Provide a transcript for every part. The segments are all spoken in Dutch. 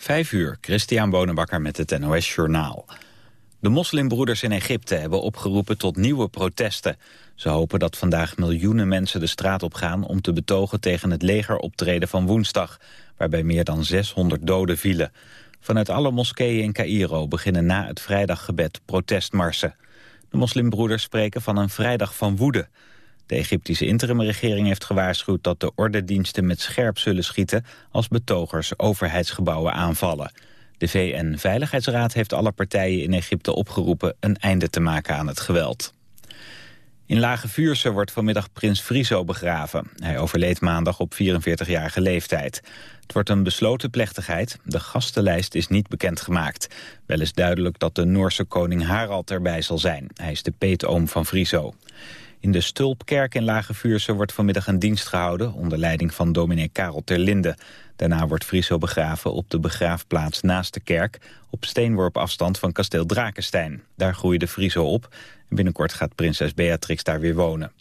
Vijf uur, Christian Bonenbakker met het NOS Journaal. De moslimbroeders in Egypte hebben opgeroepen tot nieuwe protesten. Ze hopen dat vandaag miljoenen mensen de straat op gaan... om te betogen tegen het legeroptreden van woensdag... waarbij meer dan 600 doden vielen. Vanuit alle moskeeën in Cairo beginnen na het vrijdaggebed protestmarsen. De moslimbroeders spreken van een vrijdag van woede... De Egyptische interimregering heeft gewaarschuwd dat de ordendiensten met scherp zullen schieten als betogers overheidsgebouwen aanvallen. De VN-veiligheidsraad heeft alle partijen in Egypte opgeroepen een einde te maken aan het geweld. In Lage Vuurse wordt vanmiddag prins Friso begraven. Hij overleed maandag op 44-jarige leeftijd. Het wordt een besloten plechtigheid. De gastenlijst is niet bekendgemaakt. Wel is duidelijk dat de Noorse koning Harald erbij zal zijn. Hij is de peetoom van Friso. In de Stulpkerk in Lage Vuurse wordt vanmiddag een dienst gehouden... onder leiding van dominee Karel Terlinde. Daarna wordt Friso begraven op de begraafplaats naast de kerk... op steenworp afstand van kasteel Drakenstein. Daar groeide Friso op en binnenkort gaat prinses Beatrix daar weer wonen.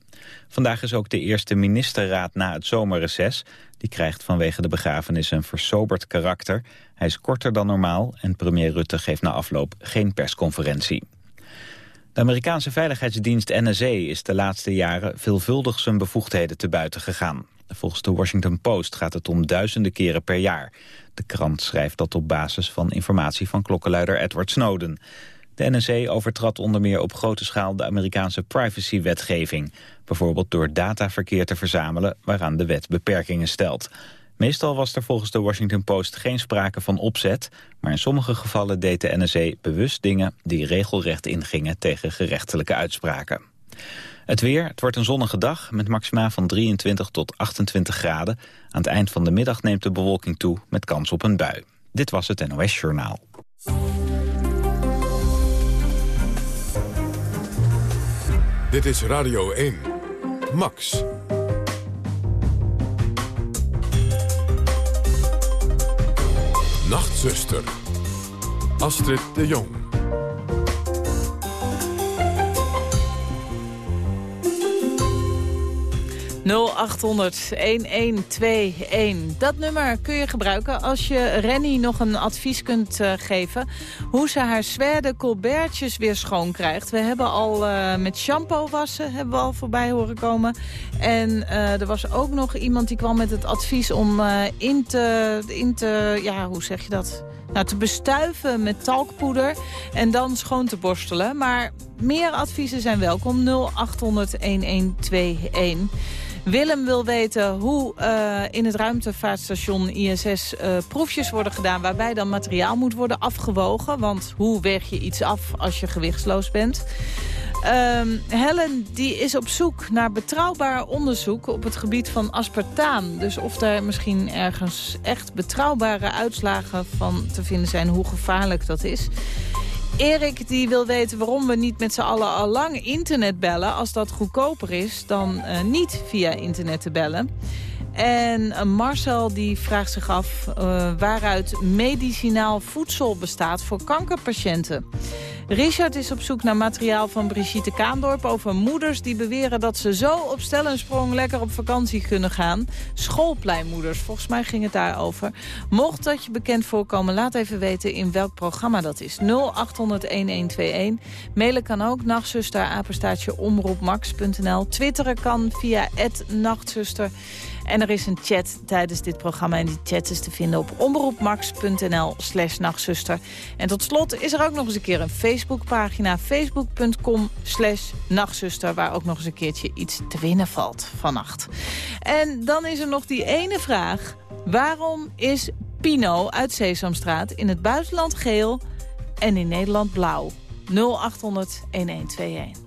Vandaag is ook de eerste ministerraad na het zomerreces. Die krijgt vanwege de begrafenis een versoberd karakter. Hij is korter dan normaal en premier Rutte geeft na afloop geen persconferentie. De Amerikaanse veiligheidsdienst NSA is de laatste jaren veelvuldig zijn bevoegdheden te buiten gegaan. Volgens de Washington Post gaat het om duizenden keren per jaar. De krant schrijft dat op basis van informatie van klokkenluider Edward Snowden. De NSA overtrad onder meer op grote schaal de Amerikaanse privacywetgeving. Bijvoorbeeld door dataverkeer te verzamelen waaraan de wet beperkingen stelt. Meestal was er volgens de Washington Post geen sprake van opzet... maar in sommige gevallen deed de NSA bewust dingen... die regelrecht ingingen tegen gerechtelijke uitspraken. Het weer, het wordt een zonnige dag met maxima van 23 tot 28 graden. Aan het eind van de middag neemt de bewolking toe met kans op een bui. Dit was het NOS Journaal. Dit is Radio 1. Max. Nachtzuster. Astrid de Jong. 0800-1121. Dat nummer kun je gebruiken als je Renny nog een advies kunt uh, geven... hoe ze haar zwerde colbertjes weer schoon krijgt. We hebben al uh, met shampoo wassen hebben al voorbij horen komen. En uh, er was ook nog iemand die kwam met het advies om in, te, in te... Ja, hoe zeg je dat? Nou, te bestuiven met talkpoeder en dan schoon te borstelen. Maar meer adviezen zijn welkom. 0800 1121. Willem wil weten hoe uh, in het ruimtevaartstation ISS eh, proefjes worden gedaan... waarbij dan materiaal moet worden afgewogen. Want hoe weeg je iets af als je gewichtsloos bent? Um, Helen die is op zoek naar betrouwbaar onderzoek op het gebied van aspartaan. Dus of er misschien ergens echt betrouwbare uitslagen van te vinden zijn... hoe gevaarlijk dat is. Erik die wil weten waarom we niet met z'n allen al lang internet bellen... als dat goedkoper is dan uh, niet via internet te bellen. En eh, Marcel die vraagt zich af uh, waaruit medicinaal voedsel bestaat voor kankerpatiënten. Richard is op zoek naar materiaal van Brigitte Kaandorp... over moeders die beweren dat ze zo op stel en sprong lekker op vakantie kunnen gaan. Schoolpleinmoeders, volgens mij ging het daarover. Mocht dat je bekend voorkomen, laat even weten in welk programma dat is. 0800-1121. Mailen kan ook, nachtzuster, apenstaartje. Twitteren kan via nachtzuster. En er is een chat tijdens dit programma. En die chat is te vinden op omroepmax.nl slash nachtzuster. En tot slot is er ook nog eens een keer een Facebookpagina. Facebook.com slash nachtzuster. Waar ook nog eens een keertje iets te winnen valt vannacht. En dan is er nog die ene vraag. Waarom is Pino uit Sesamstraat in het buitenland geel en in Nederland blauw? 0800 1121.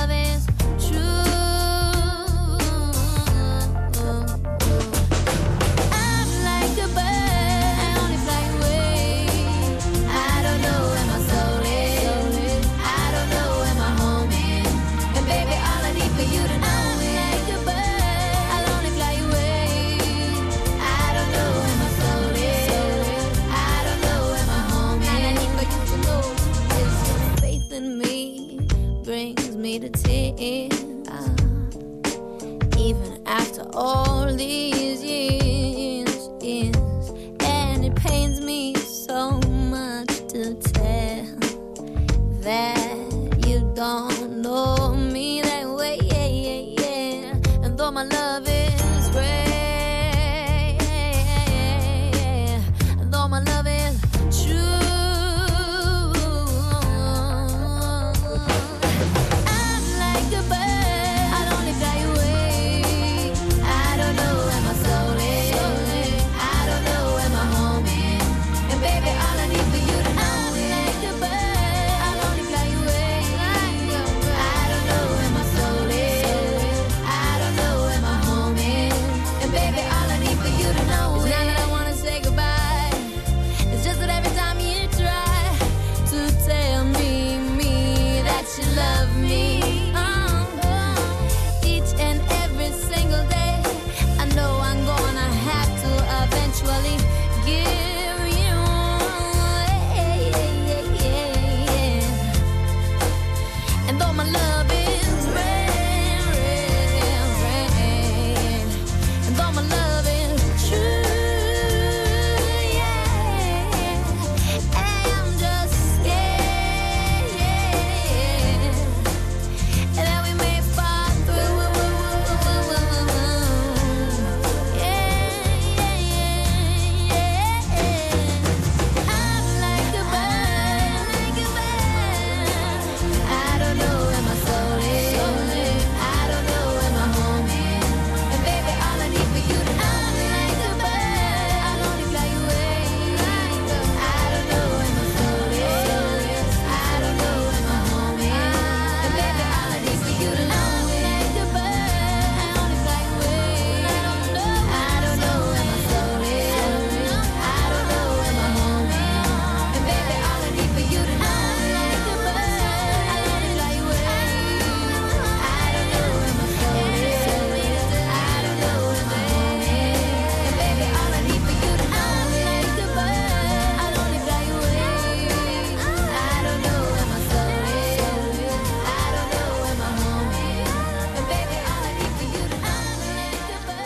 is even after all these years, years. And it pains me so much to tell that you don't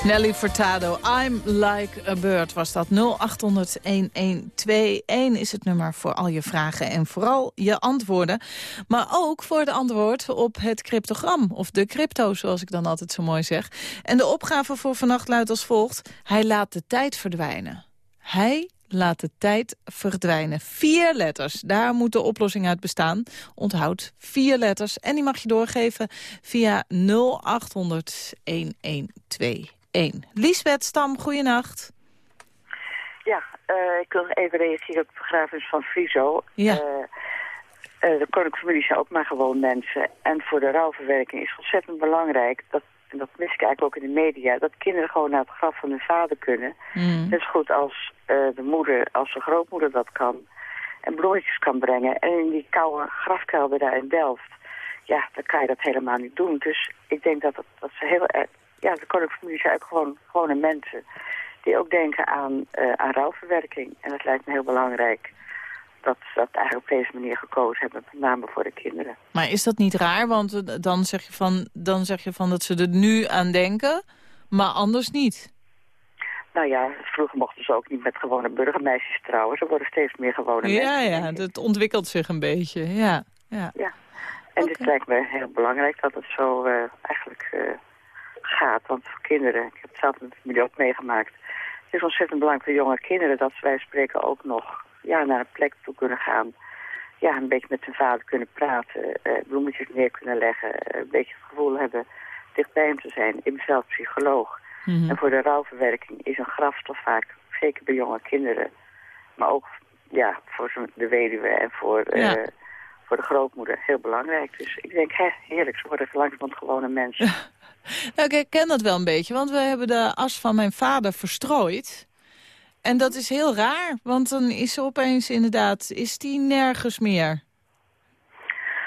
Nelly Furtado, I'm Like a Bird was dat. 0800-1121 is het nummer voor al je vragen en vooral je antwoorden. Maar ook voor het antwoord op het cryptogram, of de crypto zoals ik dan altijd zo mooi zeg. En de opgave voor vannacht luidt als volgt. Hij laat de tijd verdwijnen. Hij laat de tijd verdwijnen. Vier letters, daar moet de oplossing uit bestaan. Onthoud vier letters en die mag je doorgeven via 0800 1121. 1. Liesbeth Stam, goeienacht. Ja, uh, ik wil even reageren op de begrafenis van Friso. Ja. Uh, uh, de koninklijke familie zijn ook maar gewoon mensen. En voor de rouwverwerking is ontzettend belangrijk... dat en dat mis ik eigenlijk ook in de media... dat kinderen gewoon naar het graf van hun vader kunnen. Mm. Net zo goed als de moeder, als de grootmoeder dat kan. En bloemetjes kan brengen. En in die koude grafkelder daar in Delft... ja, dan kan je dat helemaal niet doen. Dus ik denk dat, dat, dat ze heel erg ja, de koninklijke familie zijn ook gewoon gewone mensen die ook denken aan, uh, aan rouwverwerking. En het lijkt me heel belangrijk dat ze dat eigenlijk op deze manier gekozen hebben, met name voor de kinderen. Maar is dat niet raar? Want dan zeg je van, dan zeg je van dat ze er nu aan denken, maar anders niet. Nou ja, vroeger mochten ze ook niet met gewone burgermeisjes trouwen. Ze worden steeds meer gewone ja, mensen. Ja, ja, dat ontwikkelt zich een beetje, ja. Ja, ja. en okay. dit lijkt me heel belangrijk dat het zo uh, eigenlijk... Uh, gaat. Want voor kinderen, ik heb het zelf met de familie ook meegemaakt. Het is ontzettend belangrijk voor jonge kinderen dat wij spreken ook nog ja, naar een plek toe kunnen gaan. Ja, een beetje met hun vader kunnen praten, eh, bloemetjes neer kunnen leggen. een beetje het gevoel hebben dichtbij hem te zijn. Ik ben zelf psycholoog. Mm -hmm. En voor de rouwverwerking is een graf toch vaak, zeker bij jonge kinderen, maar ook ja, voor de weduwe en voor, eh, voor de grootmoeder heel belangrijk. Dus ik denk, hè, heerlijk, ze worden langzamerhand gewone mensen. Nou, ik herken dat wel een beetje, want we hebben de as van mijn vader verstrooid. En dat is heel raar, want dan is ze opeens inderdaad, is die nergens meer.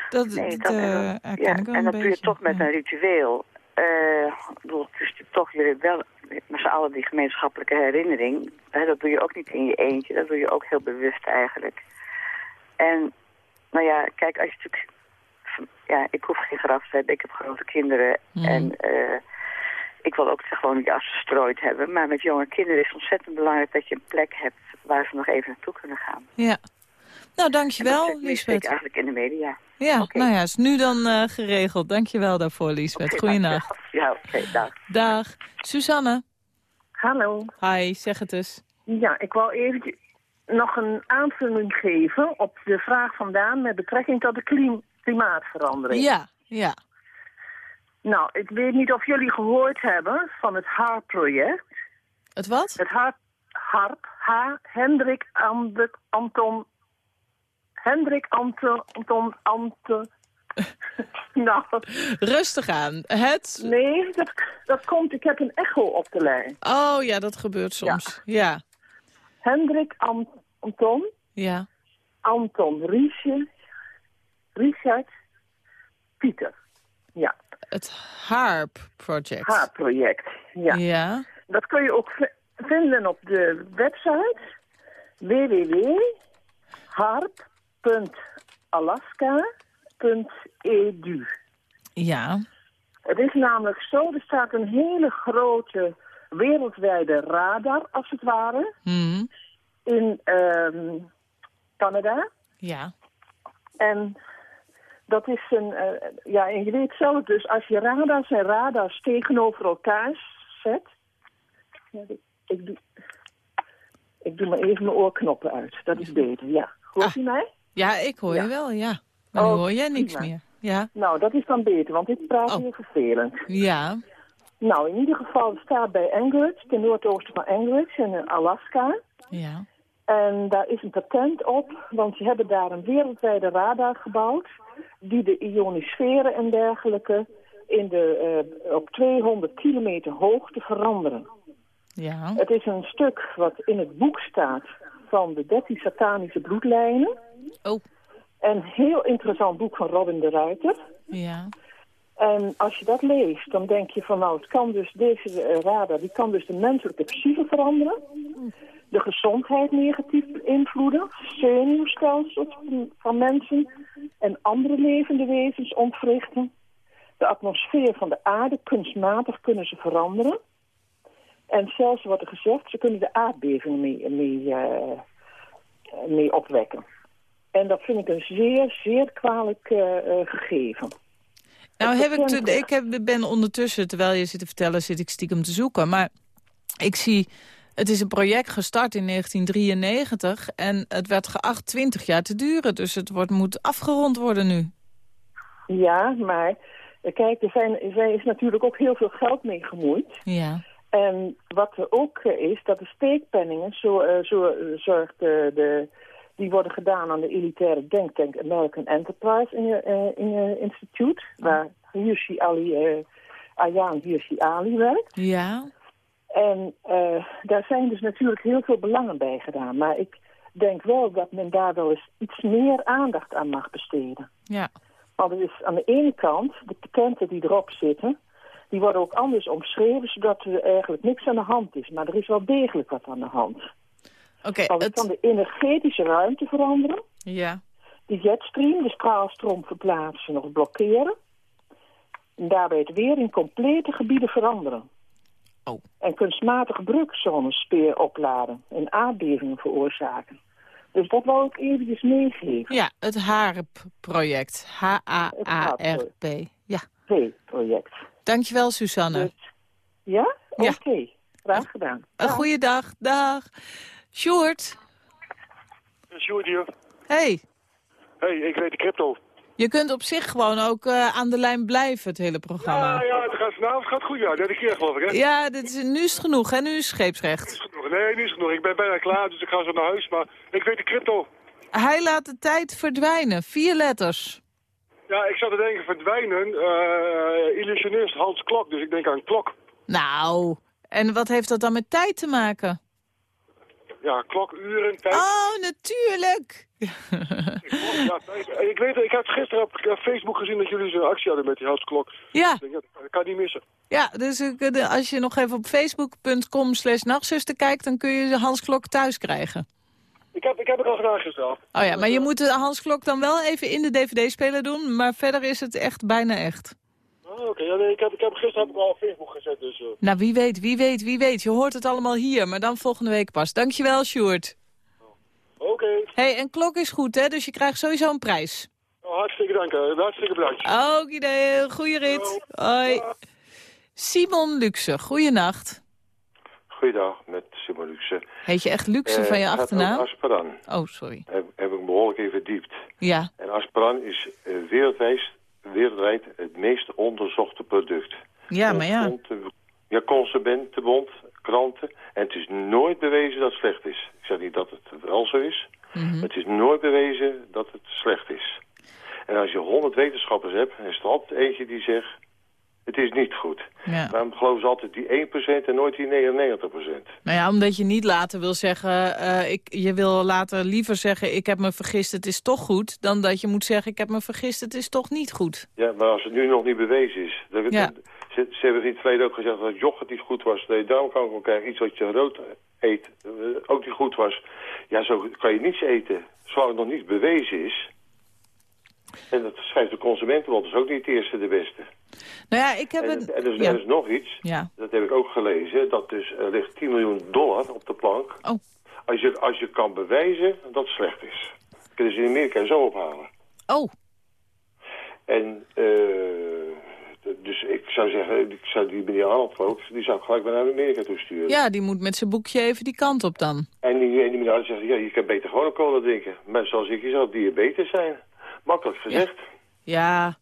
Dat, Nee, dat eh, ja, ik wel en een dat doe je toch met ja. een ritueel. Ik bedoel, toch jullie wel met z'n allen die gemeenschappelijke herinnering. Hè, dat doe je ook niet in je eentje, dat doe je ook heel bewust eigenlijk. En nou ja, kijk, als je natuurlijk... Ja, ik hoef geen graf te hebben, ik heb grote kinderen. Hmm. En eh, ik wil ook gewoon die as verstrooid hebben. Maar met jonge kinderen is het ontzettend belangrijk dat je een plek hebt waar ze nog even naartoe kunnen gaan. Ja. Nou, En dat dankjewel, mis ik Lisbeth. eigenlijk in de media. Ja, Oké. nou ja, is nu dan eh, geregeld. Dankjewel daarvoor, Lisbeth. Goeienacht. dankjewel. Ja, oké, dag. Dag. Suzanne. Hallo. Hi, zeg het eens. Ja, ik wou even nog een aanvulling geven op de vraag vandaan met betrekking tot de klim- klimaatverandering. Ja, ja. Nou, ik weet niet of jullie gehoord hebben van het HARP-project. Het wat? Het HARP, HARP, H. Hendrik Anton... Hendrik Anton, Anton, nou, Rustig aan. Het... nee, dat, dat komt... Ik heb een echo op de lijn. Oh ja, dat gebeurt soms. Ja. Hendrik Ant- Anton... Ja. Anton Riesje, Richard, Pieter. Ja, Het HARP Project. H-project. Ja. Ja. Dat kun je ook vinden op de website www.harp.alaska.edu. Ja. Het is namelijk zo, er staat een hele grote wereldwijde radar, als het ware, Hm. in ehm, Canada. Ja. En dat is een, eh, ja, en je weet zelf dus, als je radars en radars tegenover elkaar zet. Ja, ik, ik, doe, ik doe maar even mijn oorknoppen uit, dat is beter, ja. Hoort Ah. u mij? Ja, ik hoor Ja. je wel, ja. Maar Oh, hoor jij niks prima. meer. Ja. Nou, dat is dan beter, want dit praat Oh. heel vervelend. Ja. Nou, in ieder geval het staat bij Anchorage, ten noordoosten van Anchorage in Alaska. Ja. En daar is een patent op, want ze hebben daar een wereldwijde radar gebouwd... die de ionisferen en dergelijke in de, eh, op 200 kilometer hoogte veranderen. Ja. Het is een stuk wat in het boek staat van de 13 satanische bloedlijnen. Oh. Een heel interessant boek van Robin de Ruiter. Ja. En als je dat leest, dan denk je van nou, het kan dus deze eh, radar, die kan dus de menselijke psyche veranderen. De gezondheid negatief beïnvloeden. Zenuwstelsels van- van mensen en andere levende wezens ontwrichten. De atmosfeer van de aarde kunstmatig kunnen ze veranderen. En zelfs wordt er gezegd, ze kunnen de aardbevingen mee, mee, eh, mee opwekken. En dat vind ik een zeer, zeer kwalijk eh, eh, gegeven. Nou heb ik, te, ik heb, ben ondertussen, terwijl je zit te vertellen, zit ik stiekem te zoeken. Maar ik zie, het is een project gestart in 1993 en het werd geacht 20 jaar te duren. Dus het wordt, moet afgerond worden nu. Ja, maar eh, kijk, er, zijn, er is natuurlijk ook heel veel geld mee gemoeid. Ja. En wat er ook eh, is, dat de steekpenningen, zo, eh, zo zorgt de, de, die worden gedaan aan de elitaire denktank American Enterprise in, eh, in, Institute, waar Hirsi Ali, Ayaan Hirsi Ali werkt. Ja. En eh, daar zijn dus natuurlijk heel veel belangen bij gedaan. Maar ik denk wel dat men daar wel eens iets meer aandacht aan mag besteden. Ja. Want het is aan de ene kant, de patenten die erop zitten, die worden ook anders omschreven, zodat er eigenlijk niks aan de hand is. Maar er is wel degelijk wat aan de hand. Oké, het kan de energetische ruimte veranderen, Ja. de jetstream, de straalstroom verplaatsen of blokkeren. En daarbij het weer in complete gebieden veranderen. Oh. En kunstmatige drukzones speer opladen en aardbevingen veroorzaken. Dus dat wou ik eventjes meegeven. Ja, het HARP-project. H-A-A-R-P. Ja. P-project. Dankjewel, Susanne. Dus, ja? Ja. Oké. Graag gedaan. Een goede dag. Dag. Sjoerd. Sjoerd hier. Hey. Hey, ik weet de crypto. Je kunt op zich gewoon ook eh, aan de lijn blijven, het hele programma. Ja, ja, het gaat, nou, het gaat goed, ja. Derde keer geloof ik, hè? Ja, dit is, nu is het genoeg, hè? Nu is het scheepsrecht. Is genoeg, genoeg. Nee, niet genoeg. Ik ben bijna klaar, dus ik ga zo naar huis. Maar ik weet de crypto. Hij laat de tijd verdwijnen. Vier letters. Ja, ik zat te denken verdwijnen. eh illusionist Hans Klok, dus ik denk aan klok. Nou, en wat heeft dat dan met tijd te maken? Ja, klok, uren, tijd. Oh, natuurlijk. Ja. En ik weet, ik had gisteren op Facebook gezien dat jullie zo'n actie hadden met die Hans Klok. Ja, Ik denk, ja, dat kan niet missen. ja dus ik, eh, als je nog even op facebook.com slash nachtzuster kijkt... dan kun je de Hans Klok thuis krijgen. Ik heb, ik heb het al gedaan gisteren. Oh ja, maar je moet de Hans Klok dan wel even in de dvd-speler doen... maar verder is het echt bijna echt. Oh, Oké, ja, nee, ik heb, ik heb, gisteren heb ik al op Facebook gezet, dus... eh, Nou, wie weet, wie weet, wie weet. Je hoort het allemaal hier, maar dan volgende week pas. Dankjewel, Sjoerd. Oké, hey, en klok is goed, hè? Dus je krijgt sowieso een prijs. Nou, hartstikke dank. hè. Hartstikke bedankt. Oké, goeie rit. Hoi. Simon Luxe, goeienacht. Goeiedag, met Simon Luxe. Heet je echt Luxe Eh, van je achternaam? Oh, sorry. heb, heb ik behoorlijk in verdiept. Ja, En Asparan is eh, wereldwijd, wereldwijd het meest onderzochte product. ja maar ja. Ja, consumentenbond, kranten. En het is nooit bewezen dat het slecht is. Ik zeg niet dat het wel zo is. Mhm. Het is nooit bewezen dat het slecht is. En als je honderd wetenschappers hebt, dan is er altijd eentje die zegt... het is niet goed. ja. Waarom geloven ze altijd die 1% en nooit die 99%? Nou ja, omdat je niet later wil zeggen... eh, ik, je wil later liever zeggen, ik heb me vergist, het is toch goed... dan dat je moet zeggen, ik heb me vergist, het is toch niet goed. Ja, maar als het nu nog niet bewezen is. Ja. ze, ze hebben in het verleden ook gezegd dat yoghurt niet goed was. Dat je darmkanker krijgt. Iets wat je rood eet, eh, ook niet goed was. Ja, zo kan je niets eten. Zolang het nog niet bewezen is. En dat schrijft de consumentenbond. Dat is ook niet de eerste de beste. Nou ja, ik heb En, een... en er, is, ja. er is nog iets. Ja. Dat heb ik ook gelezen. Dat dus er ligt 10 miljoen dollar op de plank. Oh. Als je, als je kan bewijzen dat het slecht is. Kunnen ze in Amerika zo ophalen. Oh, En eh, dus ik zou zeggen, ik zou die meneer Arnold ook, die zou ik gelijk maar naar Amerika toe sturen. ja, die moet met zijn boekje even die kant op dan. En die, en die meneer Arnold zegt, ja, je kan beter gewoon een cola drinken. Maar zoals ik, je zou diabetes zijn. Makkelijk gezegd. Ja, ja,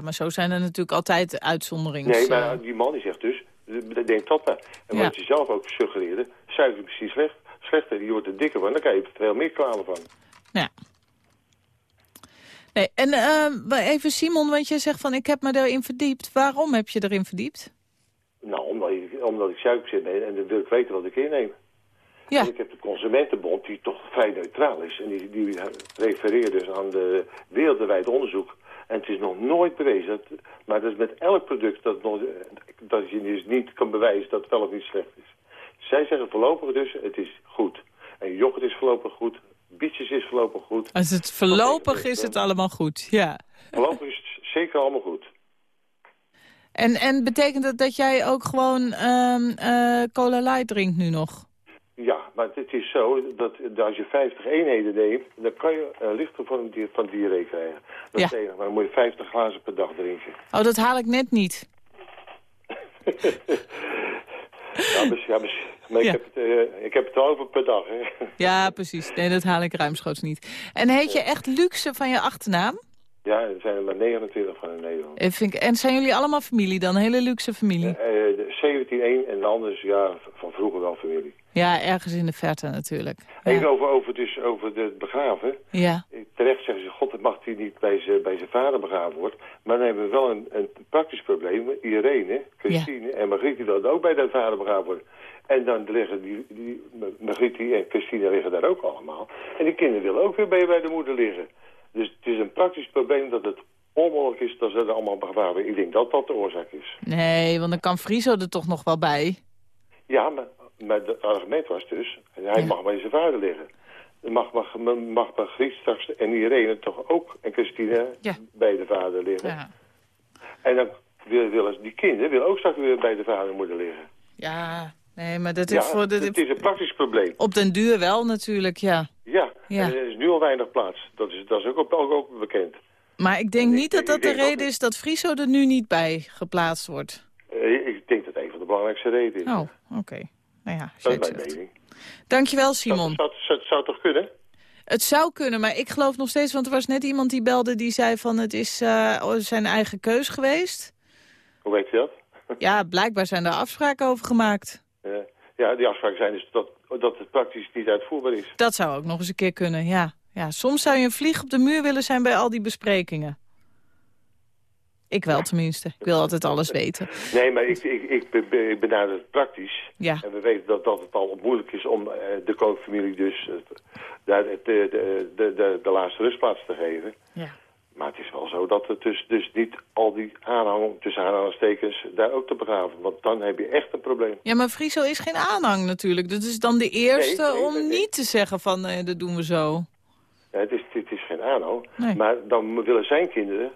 maar zo zijn er natuurlijk altijd uitzonderings... nee, eh, maar die man die zegt dus, denk dat maar. En Ja. wat je zelf ook suggereerde, suiker is precies slecht. Slechter, je wordt er dikker van, dan kan je er veel meer kwamen van. Ja. Nee, en maar even Simon, want je zegt van ik heb me erin verdiept. Waarom heb je erin verdiept? Nou, omdat, je, omdat ik suiker ben en dan wil ik weten wat ik inneem. Ja, En ik heb de Consumentenbond, die toch vrij neutraal is. En die, die refereert dus aan de wereldwijd onderzoek. En het is nog nooit bewezen. Dat, maar dat is met elk product dat, nog, dat je dus niet kan bewijzen dat het wel of niet slecht is. Zij zeggen voorlopig dus, het is goed. En yoghurt is voorlopig goed. Bietjes is voorlopig goed. als het voorlopig is het allemaal goed. Ja. Voorlopig is het zeker allemaal goed. En, en betekent dat dat jij ook gewoon eh, cola light drinkt nu nog? Ja, maar het is zo dat als je 50 eenheden neemt, dan kan je een lichte vorm van diarree krijgen. Dat Ja. het maar dan moet je 50 glazen per dag drinken. Oh, dat haal ik net niet. Ja, maar, ja, maar, maar Ja. ik, heb het, ik heb het over per dag, hè. Ja, precies. Nee, dat haal ik ruimschoots niet. En heet je echt luxe van je achternaam? Ja, er zijn er maar 29 van in Nederland. Eh, vind ik- En zijn jullie allemaal familie dan? Hele luxe familie? Eh, de 17-1 en de andere is ja, van vroeger wel familie. Ja, ergens in de verte natuurlijk. Ja. Even over, over, dus, over de begraven. ja. Terecht zeggen ze, god, het mag hij niet bij zijn bij zijn vader begraven worden. Maar dan hebben we wel een, een praktisch probleem. Irene, Christine en Margriet die dan ook bij de vader begraven worden. En dan liggen die, die Margriet en Christine liggen daar ook allemaal. En die kinderen willen ook weer bij, bij de moeder liggen. Dus het is een praktisch probleem dat het onmogelijk is dat ze er allemaal begraven worden. Ik denk dat dat de oorzaak is. Nee, want dan kan Friso er toch nog wel bij. Ja, maar, maar het argument was dus, hij Ja. mag bij zijn vader liggen. Mag, mag, mag straks en Irene toch ook en Christine Ja. bij de vader liggen. Ja, En dan willen, die kinderen willen ook straks weer bij de vader en moeder liggen. ja nee, maar dat Ja, is voor de, het is een praktisch probleem. op den duur wel natuurlijk, ja. Ja, Ja. er is nu al weinig plaats. Dat is, dat is ook, ook, ook bekend. Maar ik denk niet dat dat ik de reden is dat Friso er nu niet bij geplaatst wordt. Eh, ik denk dat een van de belangrijkste redenen is. Oh, oké. Nou ja, als dat jij is het mijn zegt. mening. Dankjewel, Simon. zou, zou, zou toch kunnen? Het zou kunnen, maar ik geloof nog steeds... want er was net iemand die belde die zei van... het is eh, zijn eigen keus geweest. Hoe weet je dat? Ja, blijkbaar zijn daar afspraken over gemaakt. Ja. Ja, die afspraken zijn dus dat, dat het praktisch niet uitvoerbaar is. Dat zou ook nog eens een keer kunnen, ja. ja. Soms zou je een vlieg op de muur willen zijn bij al die besprekingen. Ik wel tenminste. Ik wil altijd alles weten. Nee, maar ik, ik, ik, ik benader het praktisch. Ja. En we weten dat, dat het al moeilijk is om eh, de kookfamilie dus eh, de, de, de, de, de, de laatste rustplaats te geven. Ja. Maar het is wel zo dat het dus, dus niet al die aanhang tussen aanhalingstekens daar ook te begraven. Want dan heb je echt een probleem. Ja, maar Friso is geen aanhang natuurlijk. Dat is dan de eerste Nee, nee, om nee, niet te zeggen van eh, dat doen we zo. Ja, het, is, het is geen aanhang. Maar dan willen zijn kinderen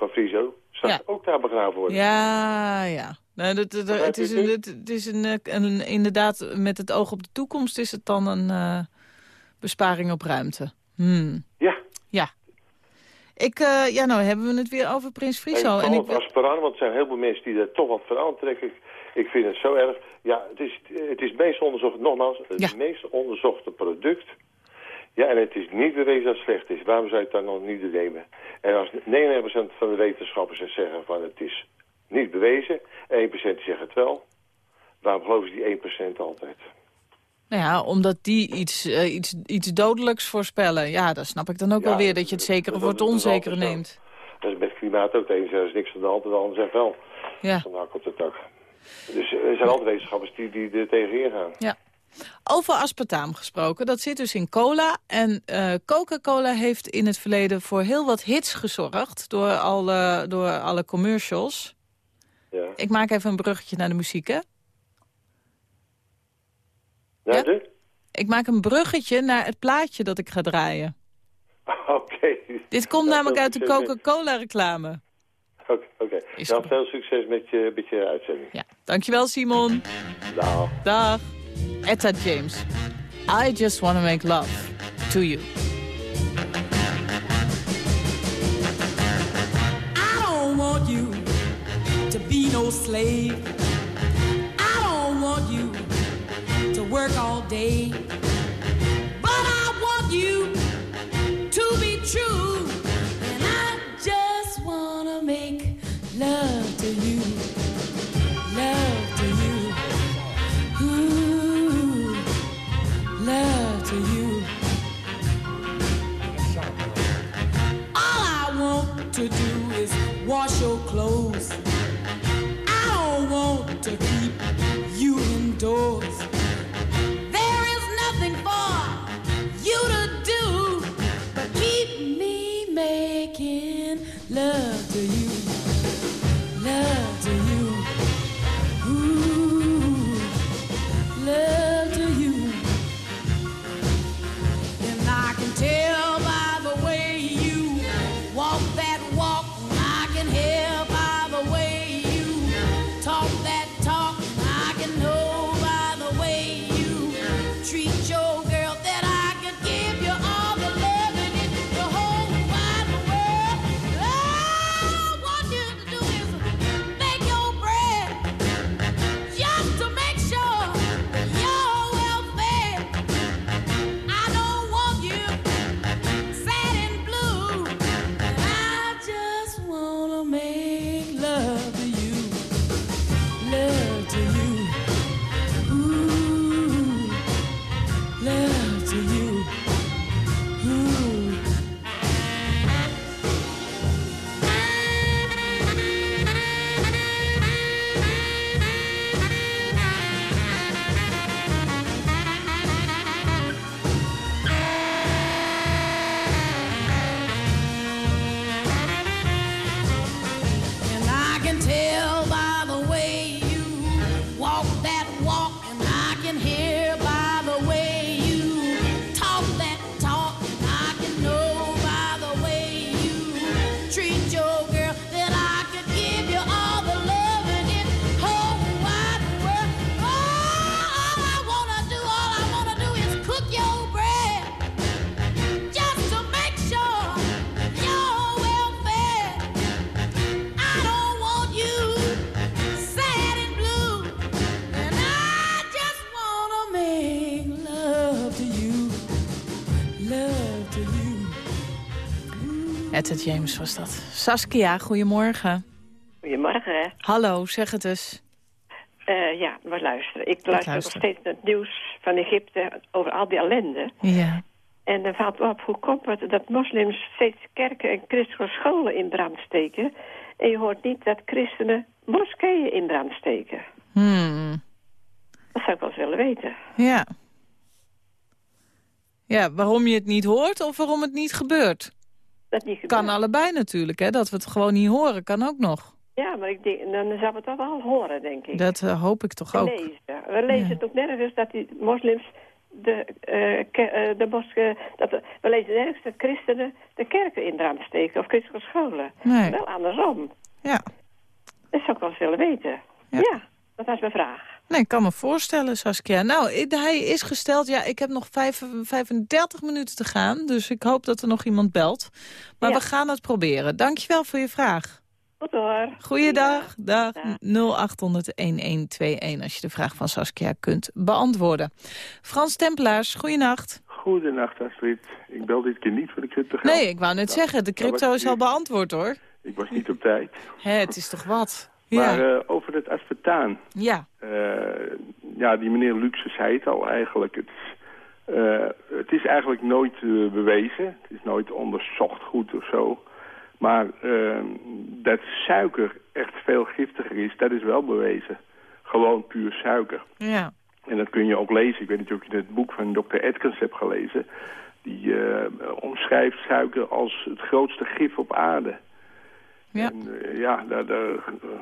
van Friso straks Ja. ook daar begraven worden. Ja, ja. Nou, dat, het is, een, het het is een, eh, een, inderdaad, met het oog op de toekomst is het dan een eh, besparing op ruimte. Hmm. Ja. Ja. Ik, eh, ja, nou hebben we het weer over Prins Friso. En ik, wil- transparant, want er zijn heel veel mensen die er toch wat van aantrekken. Ik, vind het zo erg. Ja, het is het, is meest onderzocht, nogmaals, het Ja. meest onderzochte product. Ja, en het is niet bewezen dat het slecht is. Waarom zou je het dan nog niet nemen? En als 99% van de wetenschappers zeggen van het is niet bewezen, 1% die zeggen het wel. Waarom geloven ze die 1% altijd? nou ja, omdat die iets, eh, iets, iets dodelijks voorspellen. Ja, dat snap ik dan ook Ja, wel weer, dat je het zekere voor het onzekere neemt. Dat is met klimaat ook. De ene zegt is niks aan de hand, en de ander zegt wel. Ja. Vandaar komt het ook. Dus er zijn altijd wetenschappers die, die er tegenin gaan. Ja. Over aspartaam gesproken, dat zit dus in cola. En eh, Coca-Cola heeft in het verleden voor heel wat hits gezorgd... door alle, door alle commercials. Ja. Ik maak even een bruggetje naar de muziek, hè? Ja? Ik maak een bruggetje naar het plaatje dat ik ga draaien. Oké. Dit komt namelijk uit de Coca-Cola-reclame. Oké, Nou, goed. veel succes met je, met je uitzending. Ja, dankjewel Simon. Nou. Dag. Etta James. I just want to make love to you. I don't want you to be no slave. I don't want you to work all day. Etta James was dat. Saskia, goedemorgen. Goedemorgen. Hallo, zeg het eens. Eh, ja, maar luister. Ik luister, luister. nog steeds naar het nieuws van Egypte over al die ellende. Ja. En dan valt op, hoe komt het dat moslims steeds kerken en christelijke scholen in brand steken... en je hoort niet dat christenen moskeeën in brand steken. Hmm. Dat zou ik wel eens willen weten. Ja. Ja, waarom je het niet hoort of waarom het niet gebeurt? Dat niet Kan allebei natuurlijk, hè. Dat we het gewoon niet horen, kan ook nog. Ja, maar ik denk, dan zouden we het toch wel horen, denk ik. Dat eh, hoop ik toch We ook. lezen. We lezen Ja. het ook nergens dat die moslims de, eh, de moske, dat de- we lezen nergens dat christenen de kerken in brand steken of christelijke scholen. Nee. Wel andersom. Ja. Dat zou ik wel eens willen weten. Ja. Ja, dat was mijn vraag. Nee, ik kan me voorstellen, Saskia. Nou, hij is gesteld. Ja, ik heb nog vijf- 35 minuten te gaan. Dus ik hoop dat er nog iemand belt. Maar Ja. we gaan het proberen. Dankjewel voor je vraag. Goed hoor. Goeiedag. Dag. Dag. 0800-1121 als je de vraag van Saskia kunt beantwoorden. Frans Templaars, goeienacht. Goedenacht Astrid. Ik bel dit keer niet voor de crypto geld. Nee, ik wou net zeggen, de crypto was is al beantwoord hoor. Ik was niet op tijd. Hè, het is toch wat? Maar Ja, eh, over het aspartaan. ja. Eh, ja, die meneer Luxe zei het al eigenlijk. Het, eh, het is eigenlijk nooit bewezen. Het is nooit onderzocht goed of zo. Maar dat suiker echt veel giftiger is, dat is wel bewezen. Gewoon puur suiker. ja. En dat kun je ook lezen. Ik weet niet of je het boek van Dr. Atkins hebt gelezen. Die omschrijft suiker als het grootste gif op aarde. Ja. En eh, ja, daar, daar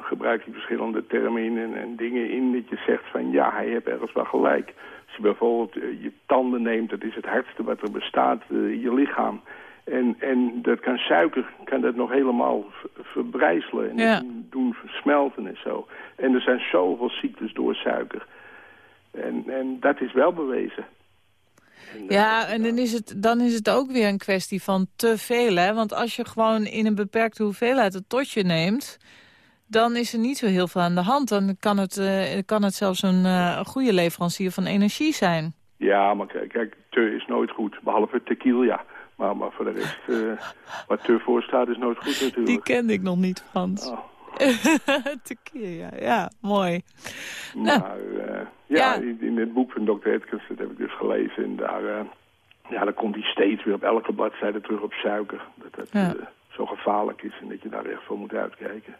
gebruikt hij verschillende termen in en, en dingen in dat je zegt van ja, hij heeft ergens wel gelijk. Als je bijvoorbeeld eh, je tanden neemt, dat is het hardste wat er bestaat eh, in je lichaam. En, en dat kan suiker, kan dat nog helemaal ver- verbrijzelen en Ja. doen versmelten en zo. En er zijn zoveel ziektes door suiker. En, en dat is wel bewezen. Eh, Ja, en dan is, het, dan is het ook weer een kwestie van te veel, hè? Want als je gewoon in een beperkte hoeveelheid het totje neemt... dan is er niet zo heel veel aan de hand. Dan kan het, eh, kan het zelfs een eh, goede leverancier van energie zijn. Ja, maar kijk, kijk, te is nooit goed. Behalve tequila. Maar, maar voor de rest, wat te voor staat is nooit goed natuurlijk. Die kende ik nog niet, Frans. Oh. Tequila, ja, mooi. Nou. Maar eh, ja, Ja. In, het boek van Dr. Atkins, dat heb ik dus gelezen. En daar, eh, ja, daar komt hij steeds weer op elke bladzijde terug op suiker. Dat dat Ja. eh, zo gevaarlijk is en dat je daar echt voor moet uitkijken.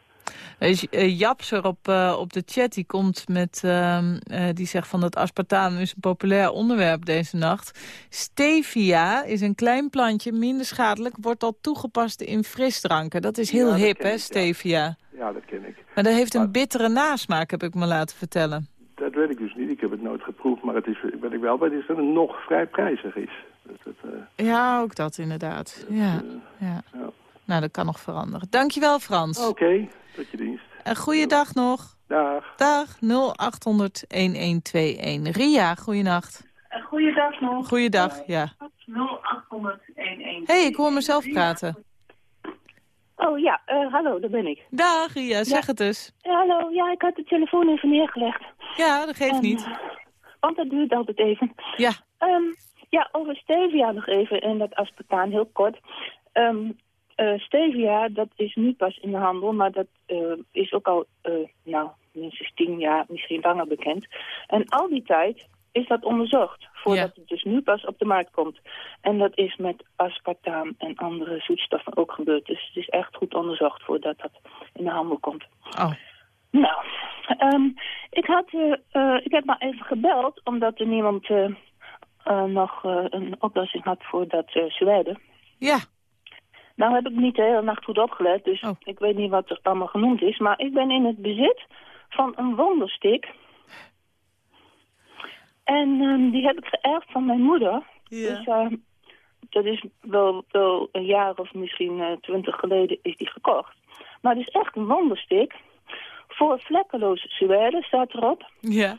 Dus, eh, Japser op, eh, op de chat die komt met, ehm, eh, die zegt van dat aspartaam is een populair onderwerp deze nacht. Stevia is een klein plantje, minder schadelijk, wordt al toegepast in frisdranken. Dat is heel Ja, hip, hè, ja. stevia. Ja, dat ken ik. Maar dat heeft een Maar- bittere nasmaak, heb ik me laten vertellen. Dat weet ik dus niet. Ik heb het nooit geproefd. Maar het is, wat ik wel weet is dat het nog vrij prijzig is. Dat, eh, Ja, ook dat inderdaad. Ja, eh, ja. ja. Nou, dat kan nog veranderen. Dankjewel, Frans. Oké, tot je dienst. Een goede dag nog. Dag. Dag, 0800-1121. Ria, goeienacht. Goeiedag nog. Goeiedag, ja. 0800 Hé, hey, ik hoor mezelf praten. Oh ja, eh, hallo, daar ben ik. Dag, Ria, zeg het eens. Ja, hallo, ja, ik had de telefoon even neergelegd. Ja, dat geeft En, niet. want dat duurt altijd even. Ja, Ehm, ja, over stevia nog even en dat aspartaan heel kort. Ehm, eh, stevia, dat is nu pas in de handel, maar dat eh, is ook al, eh, nou, minstens tien jaar, misschien langer bekend. En al die tijd is dat onderzocht, voordat het dus nu pas op de markt komt. En dat is met aspartaam en andere zoetstoffen ook gebeurd. Dus het is echt goed onderzocht voordat dat in de handel komt. Oh. Nou, ehm, ik, had, ik heb maar even gebeld, omdat er niemand nog een oplossing had voor dat Zweden. Ja. Nou heb ik niet de hele nacht goed opgelet, dus Oh. ik weet niet wat er allemaal genoemd is. Maar ik ben in het bezit van een wonderstik. En ehm, die heb ik geërfd van mijn moeder. Dus eh, dat is wel, wel een jaar of misschien eh, twintig geleden is die gekocht. Maar het is echt een wonderstik. Voor vlekkeloos Zweden staat erop. Ja.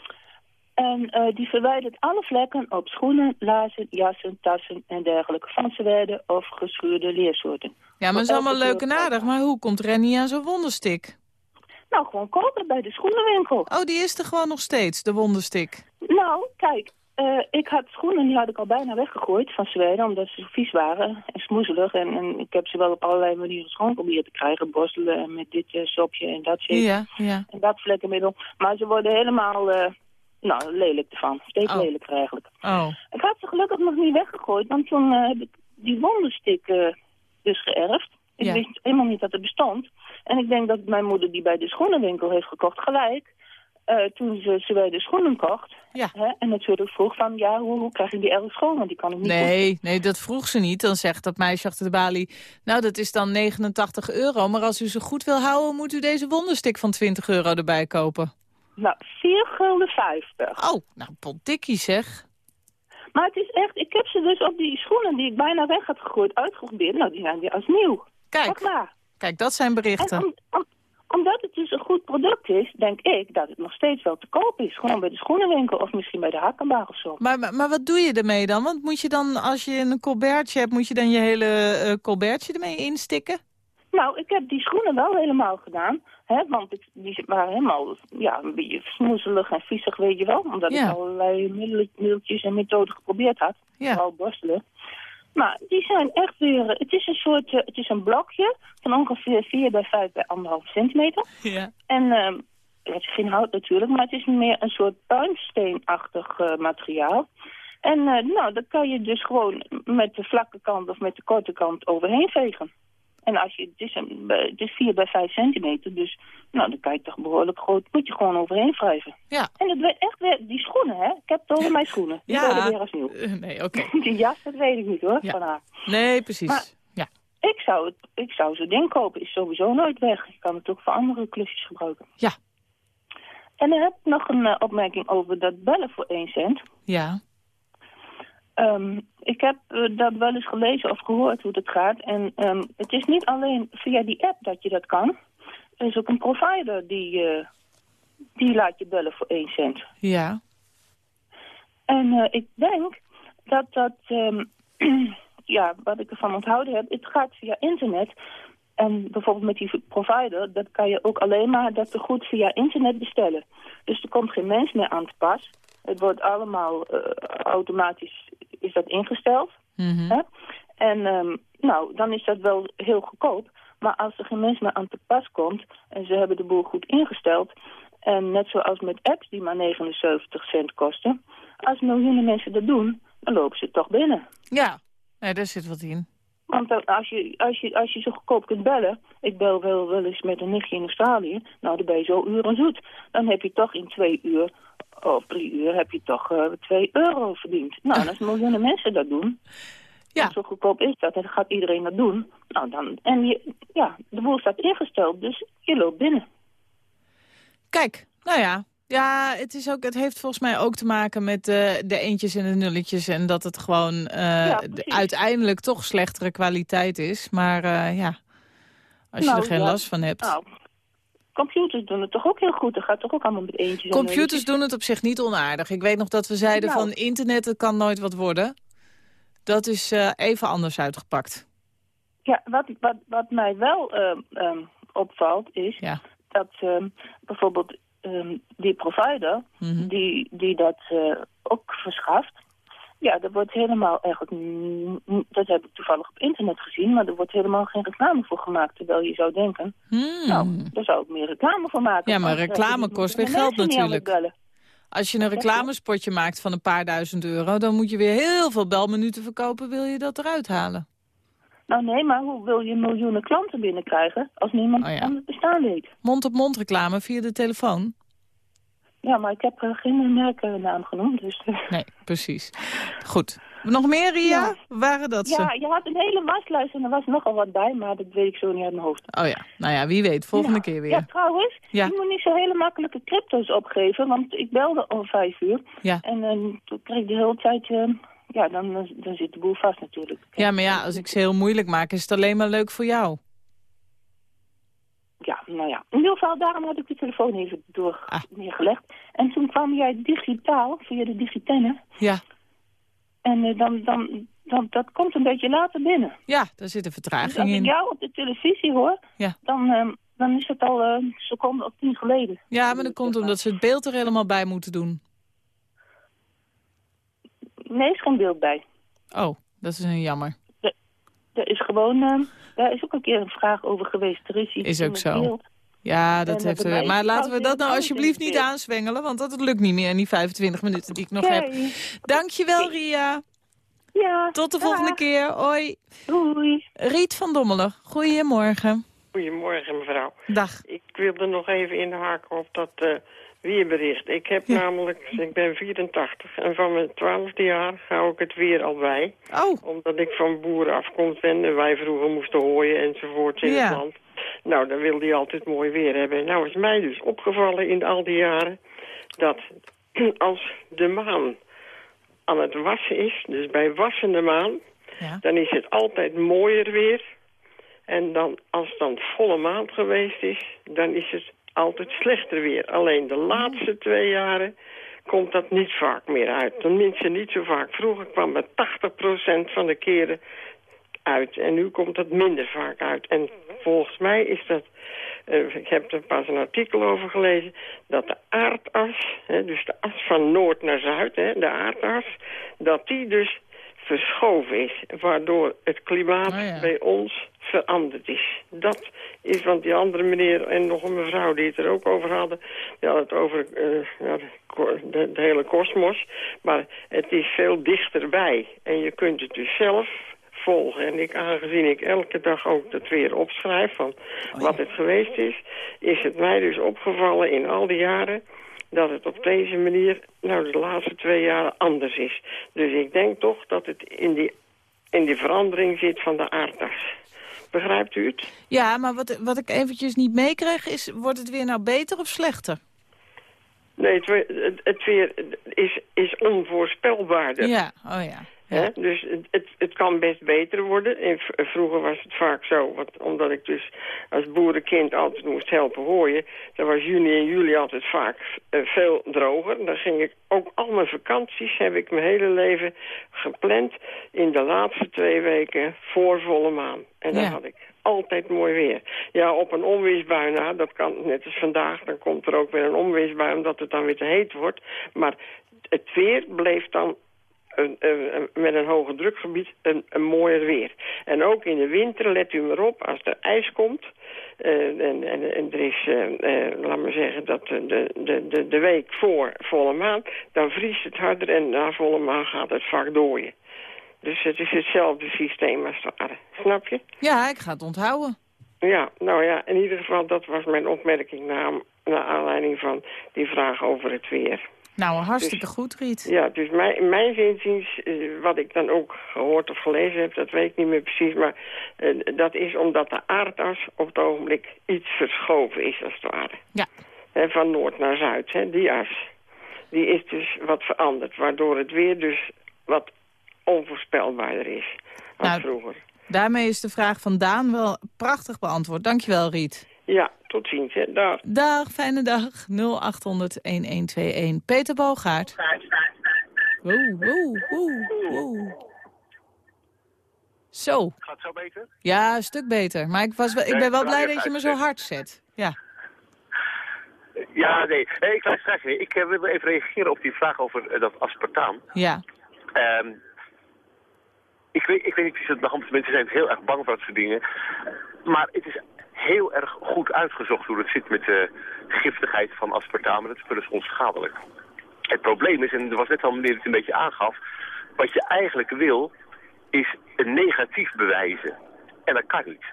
En eh, die verwijdert alle vlekken op schoenen, laarzen, jassen, tassen en dergelijke van Zweden of geschuurde leersoorten. Ja, maar het is allemaal leuk en aardig. Maar hoe komt Rennie aan zo'n wonderstik? Nou, gewoon kopen bij de schoenenwinkel. Oh, die is er gewoon nog steeds, de wonderstik. Nou, kijk, Eh, ik had schoenen, die had ik al bijna weggegooid van Zweden, omdat ze vies waren en smoezelig. En, en ik heb ze wel op allerlei manieren schoon proberen te krijgen. Borstelen en met dit eh, sopje en dat shit. Ja, ja. En dat vlekkenmiddel. Maar ze worden helemaal, nou, lelijk ervan. Steeds Oh. lelijker eigenlijk. Oh, Ik had ze gelukkig nog niet weggegooid, want toen eh, heb ik die wonderstik eh, dus geërfd. Ik Ja. wist helemaal niet dat het bestond. En ik denk dat mijn moeder die bij de schoenenwinkel heeft gekocht gelijk... eh, toen ze, ze bij de schoenen kocht. Ja. Hè, en natuurlijk vroeg van, ja, hoe, hoe krijg ik die erg schoon? Want die kan ik niet nee, nee, dat vroeg ze niet. Dan zegt dat meisje achter de balie, nou dat is dan 89 euro. Maar als u ze goed wil houden, moet u deze wonderstik van 20 euro erbij kopen. Nou, 4 gulden 50. Oh, nou, potdikkie zeg. Maar het is echt, ik heb ze dus op die schoenen die ik bijna weg had gegooid uitgeprobeerd. Nou, die zijn weer als nieuw. Kijk, kijk, dat zijn berichten. En om- om- omdat het dus een goed product is, denk ik dat het nog steeds wel te koop is. Gewoon bij de schoenenwinkel of misschien bij de Hakkenbach of zo. Maar, maar, maar wat doe je ermee dan? Want moet je dan, als je een colbertje hebt, moet je dan je hele eh colbertje ermee instikken? Nou, ik heb die schoenen wel helemaal gedaan. Hè, want ik, die waren helemaal ja, een beetje smoezelig en viezig, weet je wel. Omdat Ja. ik allerlei middel- middeltjes en methoden geprobeerd had. Ja. Vooral borstelen. Maar die zijn echt weer... Het is een soort... eh, het is een blokje van ongeveer 4 bij 5 bij 1,5 centimeter. Ja. En ehm, het is geen hout natuurlijk, maar het is meer een soort puinsteenachtig eh, materiaal. En eh, nou, dat kan je dus gewoon met de vlakke kant of met de korte kant overheen vegen. En als je, het is, een, het is 4 bij 5 centimeter, dus nou, dan kan je toch behoorlijk groot, moet je gewoon overheen wrijven. Ja. En het werd echt weer, die schoenen hè, ik heb het over mijn schoenen. Die Ja. worden weer als nieuw. Eh, nee, oké. Die jas, dat weet ik niet hoor, Ja. van haar. Nee, precies. Maar- ja. Ik zou, het, ik zou zo'n ding kopen, is sowieso nooit weg. Je kan het ook voor andere klusjes gebruiken. Ja. En dan heb ik nog een eh, opmerking over dat bellen voor 1 cent. Ja. Ehm, ik heb eh, dat wel eens gelezen of gehoord hoe dat gaat. En ehm, het is niet alleen via die app dat je dat kan. Er is ook een provider die, eh, die laat je bellen voor 1 cent. Ja. En eh, ik denk dat dat, ehm, ja, wat ik ervan onthouden heb, het gaat via internet. En bijvoorbeeld met die provider, dat kan je ook alleen maar dat te goed via internet bestellen. Dus er komt geen mens meer aan te pas. Het wordt allemaal automatisch is dat ingesteld. Mhm. Hè? En ehm, nou, dan is dat wel heel goedkoop. Maar als er geen mens meer aan te pas komt en ze hebben de boel goed ingesteld... en net zoals met apps die maar 79 cent kosten... als miljoenen mensen dat doen, dan lopen ze toch binnen. Ja. Nee, daar zit wat in. Want als, je, als, je, als je zo goedkoop kunt bellen... ik bel wel, wel eens met een nichtje in Australië... nou, dan ben je zo uren zoet. Dan heb je toch in twee uur of drie uur heb je toch eh 2 euro verdiend. Nou, als miljoenen mensen dat doen... Ja. zo goedkoop is dat en dan gaat iedereen dat doen... nou dan... En je, ja, de boel staat ingesteld, dus je loopt binnen. Kijk, nou ja. Ja, het, is ook, het heeft volgens mij ook te maken met eh, de eentjes en de nulletjes. En dat het gewoon eh, Ja, uiteindelijk toch slechtere kwaliteit is. Maar eh, ja, als je Nou, er geen ja. last van hebt. Nou, computers doen het toch ook heel goed? Dat gaat toch ook allemaal met eentjes en Computers doen het op zich niet onaardig. Ik weet nog dat we zeiden Nou. van internet, het kan nooit wat worden. Dat is even anders uitgepakt. Ja, wat, wat, wat mij wel opvalt is Ja. dat bijvoorbeeld ehm, die provider Mhm. die, die dat eh, ook verschaft, ja, er wordt helemaal eigenlijk, dat heb ik toevallig op internet gezien, maar er wordt helemaal geen reclame voor gemaakt. Terwijl je zou denken, Hmm. nou, daar zou ik meer reclame voor maken. Ja, maar eh, reclame kost weer geld natuurlijk. Als je een reclamespotje maakt van een paar duizend euro... dan moet je weer heel veel belminuten verkopen, wil je dat eruit halen. Nou nee, maar hoe wil je miljoenen klanten binnenkrijgen als niemand Oh ja. het bestaan weet? Mond-op-mond reclame via de telefoon? Ja, maar ik heb eh, geen merkennaam genoemd, dus... eh, Nee, precies. Goed. Nog meer, Ria? Ja. Waren dat ze? Ja, je had een hele waslijst en er was nogal wat bij, maar dat weet ik zo niet uit mijn hoofd. Oh ja, nou ja, wie weet. Volgende keer weer. Ja, trouwens, Ja. je moet niet zo hele makkelijke crypto's opgeven, want ik belde om vijf uur. Ja. En eh, toen kreeg ik de hele tijd, eh, ja, dan, dan zit de boel vast natuurlijk. Ja, maar ja, als ik ze heel moeilijk maak, is het alleen maar leuk voor jou. Ja, nou ja. In ieder geval, daarom had ik de telefoon even door Ah. neergelegd. En toen kwam jij digitaal, via de digitenne. Ja, En eh, dan, dan, dan, dat komt een beetje later binnen. ja daar zit een Dus vertraging als ik in. jou op de televisie hoor, Ja. dan, eh, dan is het al eh, een seconde of tien geleden. Ja, maar dat komt omdat ze het beeld er helemaal bij moeten doen. Nee, is geen beeld bij. Oh, dat is een jammer. Er is gewoon, eh, daar is ook een keer een vraag over geweest. Er is iets Is ook zo. beeld. Ja, dat En, heeft... bij eh, maar laten we dat nou alsjeblieft niet beeld. aanzwengelen, want dat lukt niet meer in die 25 minuten die ik nog heb. Oké. Dankjewel, Ria. Ja. Tot de volgende keer. Hoi. Doei. Riet van Dommelen, goedemorgen. Goedemorgen, mevrouw. Dag. Ik wilde nog even inhaken op dat eh, weerbericht. Ik heb namelijk, ik ben 84 en van mijn twaalfde jaar hou ik het weer al bij. Oh. Omdat ik van boeren afkomst ben en wij vroeger moesten hooien enzovoort in Ja. het land. Nou, dan wilde hij altijd mooi weer hebben. Nou is mij dus opgevallen in al die jaren dat als de maan aan het wassen is, dus bij wassende maan, dan is het altijd mooier weer. En dan, als het dan volle maand geweest is, dan is het altijd slechter weer. Alleen de laatste twee jaren komt dat niet vaak meer uit. Tenminste niet zo vaak. Vroeger kwam het 80% van de keren uit. En nu komt het minder vaak uit. En volgens mij is dat... eh, ik heb er pas een artikel over gelezen... dat de aardas, hè, dus de as van noord naar zuid, hè, de aardas... dat die dus verschoven is. Waardoor het klimaat bij ons veranderd is. Dat is, want die andere meneer en nog een mevrouw die het er ook over hadden... die hadden het over ja, de, de, de hele kosmos. Maar het is veel dichterbij. En je kunt het dus zelf volgen. En ik, aangezien ik elke dag ook dat weer opschrijf van wat het geweest is... is het mij dus opgevallen in al die jaren dat het op deze manier, nou de laatste twee jaren anders is. Dus ik denk toch dat het in die, in die verandering zit van de aardas. Begrijpt u het? Ja, maar wat, wat ik eventjes niet meekreeg is, wordt het weer nou beter of slechter? Nee, het, weer- het, het weer is, is onvoorspelbaarder. Ja, oh ja. Hè? Dus het, het, het kan best beter worden. En vroeger was het vaak zo, want, omdat ik dus als boerenkind altijd moest helpen hooien. Dan was juni en juli altijd vaak eh, veel droger. Dan ging ik ook al mijn vakanties, heb ik mijn hele leven gepland in de laatste twee weken voor volle maan. En dan Ja. had ik altijd mooi weer. Ja, op een onweersbui na, dat kan net als vandaag, dan komt er ook weer een onweersbui omdat het dan weer te heet wordt. Maar het weer bleef dan een, met een hoge drukgebied een, een mooier weer. En ook in de winter, let u maar op, als er ijs komt... eh, en, en, en er is, eh, eh, laat maar zeggen, dat de, de, de, de week voor volle maan... dan vriest het harder en na volle maan gaat het vaak dooien. Dus het is hetzelfde systeem als het ware. Snap je? Ja, ik ga het onthouden. Ja, nou ja, in ieder geval, dat was mijn opmerking... na, naar aanleiding van die vraag over het weer. Nou, hartstikke goed, Riet. Ja, dus mijn, mijn zinziens, eh, wat ik dan ook gehoord of gelezen heb, dat weet ik niet meer precies, maar eh, dat is omdat de aardas op het ogenblik iets verschoven is, als het ware. Ja. Van noord naar zuid, hè, die as. Die is dus wat veranderd, waardoor het weer dus wat onvoorspelbaarder is als Nou, vroeger. Daarmee is de vraag van Daan wel prachtig beantwoord. Dankjewel, Riet. Ja, tot ziens. Hè. Dag. Dag, fijne dag. 0800-1121. Peter Boogaard. Woe, woe, woe, woe. Zo. Gaat het zo beter? Ja, een stuk beter. Maar ik, was wel, ik ben wel ik blij dat je me zo hard zet. Ja. Ja, nee. nee ik luister graag. Ik eh, wil even reageren op die vraag over eh, dat aspartaam. Ja. Ehm, ik, weet, ik weet niet precies wat de hand is. Mensen zijn heel erg bang voor dat soort dingen. Maar het is heel erg goed uitgezocht hoe het zit met de giftigheid van aspartaam. En dat spul is onschadelijk. Het probleem is, en er was net al meneer het een beetje aangaf... wat je eigenlijk wil, is een negatief bewijzen. En dat kan niet.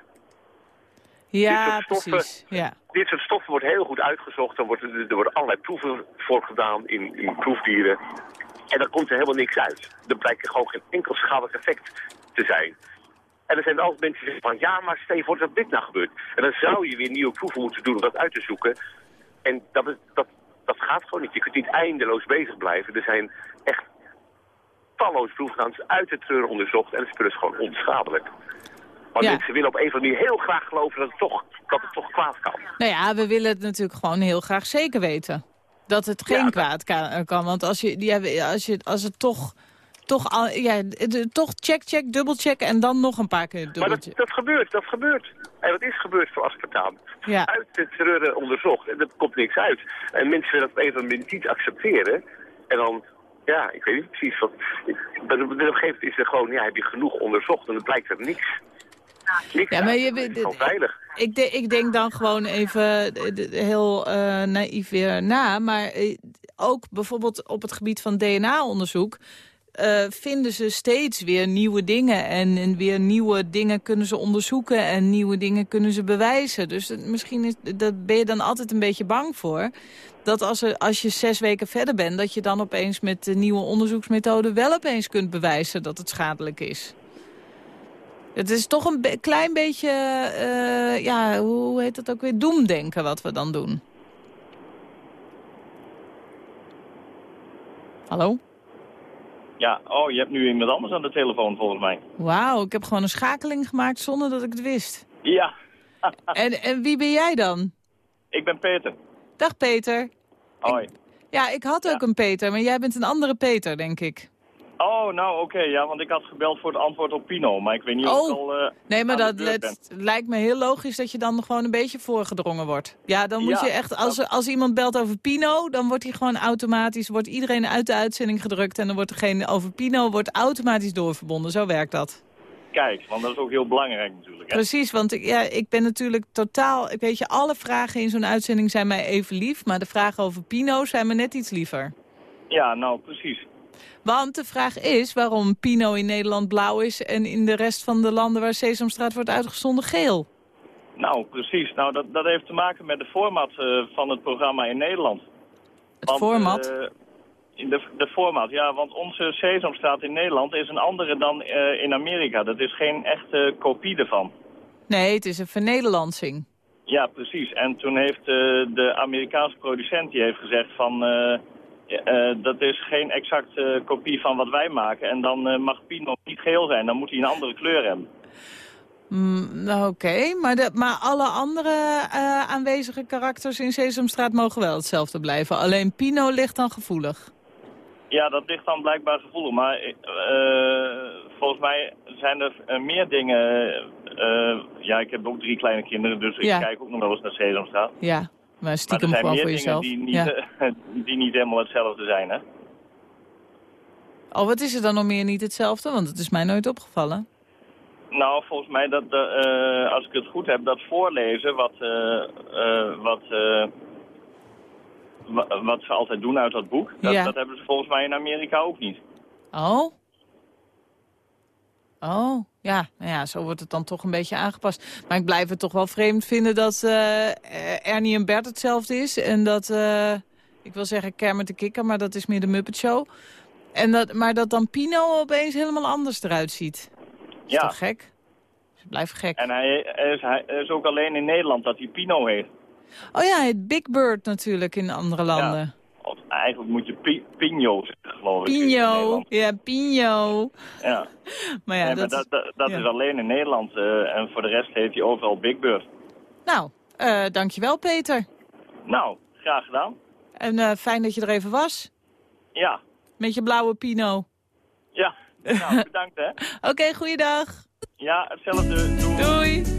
Ja, Dit soort stoffen- precies. Ja. Dit soort stoffen wordt heel goed uitgezocht. Er worden, er worden allerlei proeven voor gedaan in, in proefdieren. En dan komt er helemaal niks uit. Er blijkt gewoon geen enkel schadelijk effect te zijn. En er zijn altijd mensen die zeggen van... ja, maar stel je voor dat dit nou gebeurt. En dan zou je weer nieuwe proeven moeten doen om dat uit te zoeken. En dat, is, dat, dat gaat gewoon niet. Je kunt niet eindeloos bezig blijven. Er zijn echt talloze is uit de treur onderzocht. En het spul is gewoon onschadelijk. Maar Ja. mensen willen op een of andere manier heel graag geloven dat het toch, dat het toch kwaad kan. Nou ja, we willen het natuurlijk gewoon heel graag zeker weten. Dat het geen kwaad kan, kan. Want als, je, ja, als, je, als het toch... Toch, al, ja, de- toch check, check, dubbelcheck en dan nog een paar keer Maar dubbelcheck. dat, dat gebeurt, dat gebeurt. En dat is gebeurd voor aspartaam. Ja. Uit de treuren onderzocht. En er komt niks uit. En mensen willen dat manier niet accepteren. En dan Ja, ik weet niet precies wat... Op een gegeven moment is er gewoon, ja, heb je genoeg onderzocht en dan blijkt er niks. Niks Ja, maar je weet- gewoon veilig. Ik, de- ik denk dan gewoon even de- de- heel eh, naïef weer na. Maar eh, ook bijvoorbeeld op het gebied van DNA-onderzoek... eh, vinden ze steeds weer nieuwe dingen. En, en weer nieuwe dingen kunnen ze onderzoeken. En nieuwe dingen kunnen ze bewijzen. Dus misschien is, dat ben je dan altijd een beetje bang voor. Dat als, als je zes weken verder bent... dat je dan opeens met de nieuwe onderzoeksmethode... wel opeens kunt bewijzen dat het schadelijk is. Het is toch een klein beetje, eh, ja, hoe heet dat ook weer, doemdenken wat we dan doen. Hallo? Ja, oh, je hebt nu iemand anders aan de telefoon volgens mij. Wauw, ik heb gewoon een schakeling gemaakt zonder dat ik het wist. Ja, En, en wie ben jij dan? ik ben Peter. Dag Peter. Hoi. Ja, ik had ook een Peter, maar jij bent een andere Peter, denk ik. Oh, nou oké, ja, want ik had gebeld voor het antwoord op Pino, maar ik weet niet of Oh. ik al eh, Nee, maar dat let- lijkt me heel logisch dat je dan gewoon een beetje voorgedrongen wordt. Ja, dan moet Ja, je echt, als, als iemand belt over Pino, dan wordt hij gewoon automatisch, wordt iedereen uit de uitzending gedrukt en dan wordt degene over Pino wordt automatisch doorverbonden. Zo werkt dat. Kijk, want dat is ook heel belangrijk natuurlijk. Hè? Precies, want ik, ja, ik ben natuurlijk totaal, ik weet je, alle vragen in zo'n uitzending zijn mij even lief, maar de vragen over Pino zijn me net iets liever. Ja, nou precies. Want de vraag is waarom Pino in Nederland blauw is en in de rest van de landen waar Sesamstraat wordt uitgezonden geel. Nou, precies. Nou, dat, dat heeft te maken met de format eh, van het programma in Nederland. Het format? eh, in de, de format, ja, want onze Sesamstraat in Nederland is een andere dan eh, in Amerika. Dat is geen echte kopie ervan. Nee, het is een vernederlandsing. Ja, precies. En toen heeft de Amerikaanse producent die heeft gezegd van... eh, eh, dat is geen exacte kopie van wat wij maken. En dan eh, mag Pino niet geel zijn. Dan moet hij een andere kleur hebben. Mm, nou, Oké, maar, de- maar alle andere eh, aanwezige karakters in Sesamstraat mogen wel hetzelfde blijven. Alleen Pino ligt dan gevoelig. Ja, dat ligt dan blijkbaar gevoelig. Maar eh, volgens mij zijn er eh, meer dingen... eh, ja, ik heb ook drie kleine kinderen, dus ik kijk ook nog wel eens naar Sesamstraat. Ja, maar stiekem maar er zijn gewoon meer voor dingen jezelf. die niet, Ja. eh, die niet helemaal hetzelfde zijn, hè? Oh, wat is er dan nog meer niet hetzelfde? Want het is mij nooit opgevallen. Nou, volgens mij, dat, de, eh, als ik het goed heb, dat voorlezen wat, eh, eh, wat, eh, wa- wat ze altijd doen uit dat boek, dat, Ja. dat hebben ze volgens mij in Amerika ook niet. Oh? Oh, ja. Nou ja, zo wordt het dan toch een beetje aangepast. Maar ik blijf het toch wel vreemd vinden dat eh, eh, Ernie en Bert hetzelfde is. En dat, eh, ik wil zeggen Kermit de Kikker, maar dat is meer de Muppet Show. En dat, maar dat dan Pino opeens helemaal anders eruit ziet. Is Ja. toch gek? Dus blijft gek. En hij, is, hij is ook alleen in Nederland dat hij Pino heet. Oh ja, het Big Bird natuurlijk in andere landen. Of eigenlijk moet je Pi- Pino zeggen, geloof ik. in Pino, ja, Pino. Ja, Maar ja, Nee, dat, maar dat, dat, dat ja. is alleen in Nederland. eh, en voor de rest heet hij overal Big Bird. Nou, eh, dankjewel Peter. Nou, graag gedaan. En eh, fijn dat je er even was. Ja, Met je blauwe Pino. ja. Nou, bedankt hè. Oké, goeiedag. Ja, hetzelfde. Doei. Doei.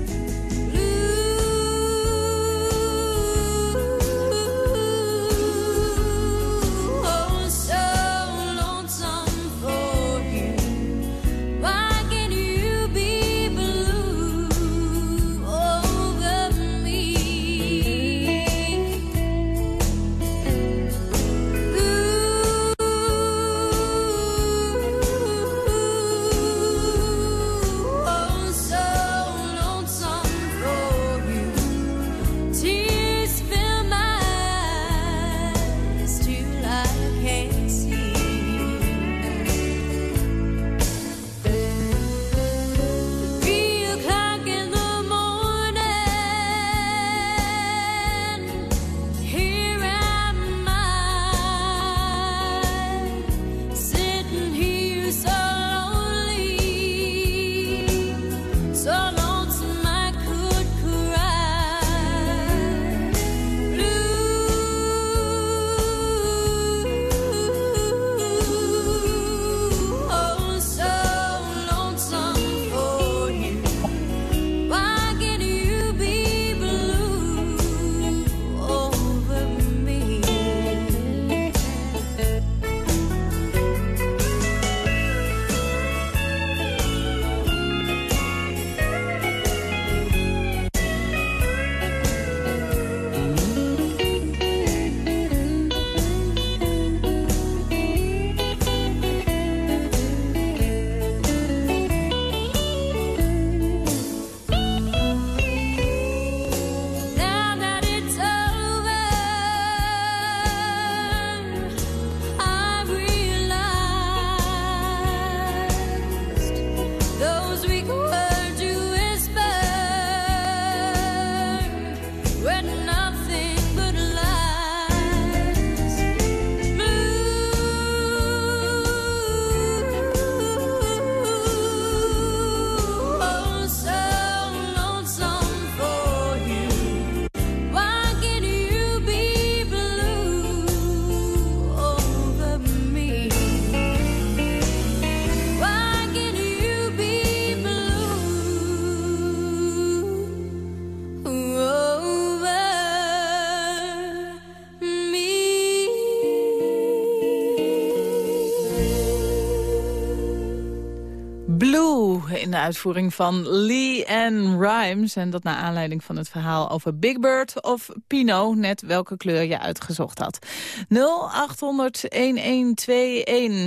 In de uitvoering van Lee Ann Rimes. En dat naar aanleiding van het verhaal over Big Bird of Pino. Net welke kleur je uitgezocht had.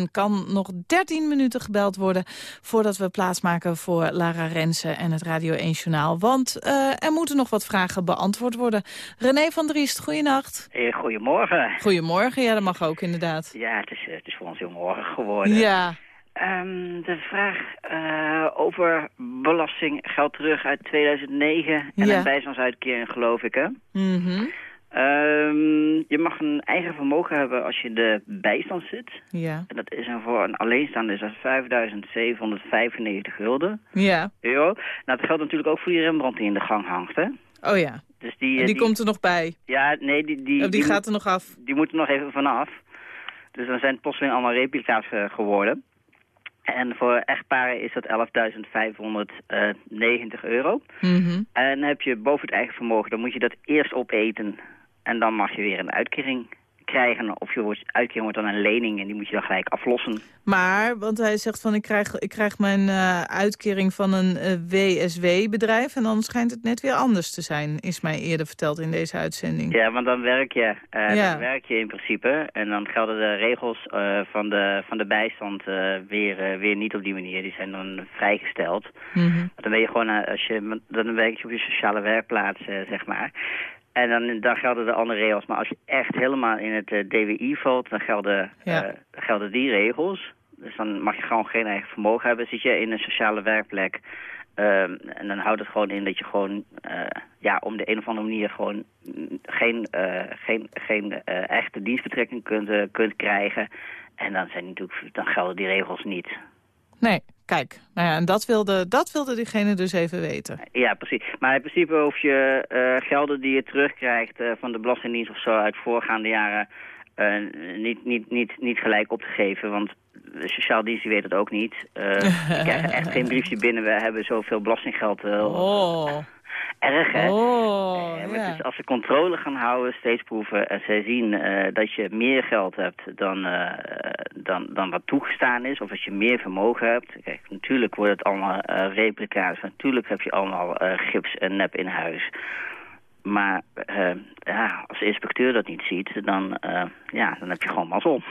0800-1121 kan nog 13 minuten gebeld worden... voordat we plaatsmaken voor Lara Rensen en het Radio 1 Journaal. Want eh, er moeten nog wat vragen beantwoord worden. René van Driest, goeienacht. Eh, goedemorgen. Goedemorgen, ja dat mag ook inderdaad. Ja, het is, eh, het is voor ons heel morgen geworden. Ja. Ehm, de vraag eh, over belasting geldt terug uit 2009 en Ja. een bijstandsuitkering geloof ik hè? Mhm. Ehm, je mag een eigen vermogen hebben als je in de bijstand zit. Ja. En dat is een, voor een alleenstaande is dat 5.795 gulden. Ja. Euro. Nou, dat geldt natuurlijk ook voor die Rembrandt die in de gang hangt hè? Oh ja. Dus die, die komt er nog bij. Ja, nee, die, die, Oh, die gaat moet- er nog af. Die moeten er nog even vanaf. Dus dan zijn het plotseling allemaal replica's eh, geworden. En voor echtparen is dat 11.590 euro. Mhm. En dan heb je boven het eigen vermogen, dan moet je dat eerst opeten. En dan mag je weer een uitkering krijgen. Of je wordt, uitkering wordt dan een lening en die moet je dan gelijk aflossen. Maar, want hij zegt van ik krijg, ik krijg mijn eh, uitkering van een eh, WSW-bedrijf... en dan schijnt het net weer anders te zijn, is mij eerder verteld in deze uitzending. Ja, want dan werk je, eh, Ja. dan werk je in principe. En dan gelden de regels van, de, van de bijstand weer, weer niet op die manier. Die zijn dan vrijgesteld. Mhm. Dan ben je gewoon, als je, dan werk je op je sociale werkplaats, zeg maar. En dan, dan gelden de andere regels. Maar als je echt helemaal in het eh, DWI valt, dan gelden, Ja. eh, gelden die regels. Dus dan mag je gewoon geen eigen vermogen hebben. Zit je in een sociale werkplek. ehm, en dan houdt het gewoon in dat je gewoon, eh, ja, om de een of andere manier gewoon geen, eh, geen, geen echte dienstbetrekking kunt, kunt krijgen. En dan, zijn natuurlijk, dan gelden die regels niet. Nee, kijk. Nou ja, en dat wilde, dat wilde diegene dus even weten. Ja, precies. Maar in principe hoef je eh, gelden die je terugkrijgt eh, van de Belastingdienst of zo uit voorgaande jaren eh, niet, niet, niet, niet gelijk op te geven. Want de sociale dienst die weet het ook niet. Die krijgen echt geen briefje binnen. We hebben zoveel belastinggeld. Oh. Erg, hè? Oh, Eh, ja. dus als ze controle gaan houden, steeds proeven... en zij zien eh, dat je meer geld hebt dan, eh, dan, dan wat toegestaan is... of als je meer vermogen hebt... Kijk, natuurlijk wordt het allemaal eh, replica's. Natuurlijk heb je allemaal eh, gips en nep in huis. Maar eh, ja, als de inspecteur dat niet ziet, dan, eh, ja, dan heb je gewoon mazzel.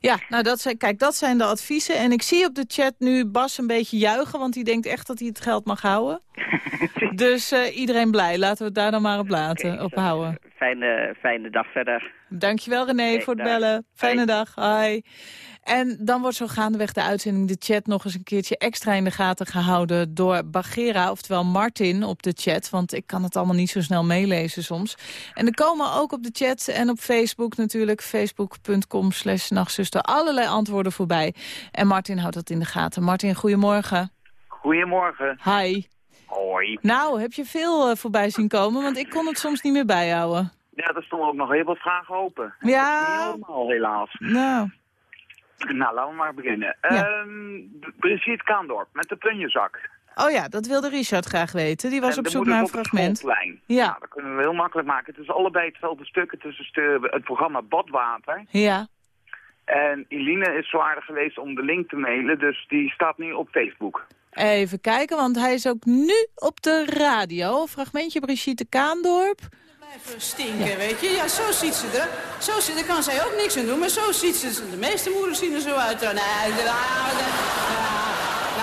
Ja, nou dat zijn, kijk, dat zijn de adviezen. En ik zie op de chat nu Bas een beetje juichen, want die denkt echt dat hij het geld mag houden. dus eh, iedereen blij. Laten we het daar dan maar op laten, op houden. Fijne, fijne dag verder. Dankjewel René voor het dag. bellen. Fijne dag. Hoi. En dan wordt zo gaandeweg de uitzending de chat nog eens een keertje extra in de gaten gehouden door Bagera, oftewel Martin op de chat. Want ik kan het allemaal niet zo snel meelezen soms. En er komen ook op de chat en op Facebook natuurlijk, facebook.com slash nachtzuster, allerlei antwoorden voorbij. En Martin houdt dat in de gaten. Martin, goedemorgen. Goedemorgen. Hi. Hoi. Nou, heb je veel eh, voorbij zien komen? Want ik kon het soms niet meer bijhouden. Ja, er stonden ook nog heel wat vragen open. Ja. Niet helemaal, helaas. Nou, Nou, laten we maar beginnen. Ja. Ehm, Brigitte Kaandorp met de plunjezak. oh ja, dat wilde Richard graag weten. Die was En op zoek naar een fragment. Ja. Nou, dat kunnen we heel makkelijk maken. Het is allebei hetzelfde stuk. Het is een stu- het programma Badwater. Ja. En Eline is zo aardig geweest om de link te mailen, dus die staat nu op Facebook. Even kijken, want hij is ook nu op de radio. Fragmentje Brigitte Kaandorp. Blijven stinken, weet je. Ja, zo ziet ze er. Zo ziet, daar kan zij ook niks aan doen, maar zo ziet ze. De meeste moeders zien er zo uit. Nee, nou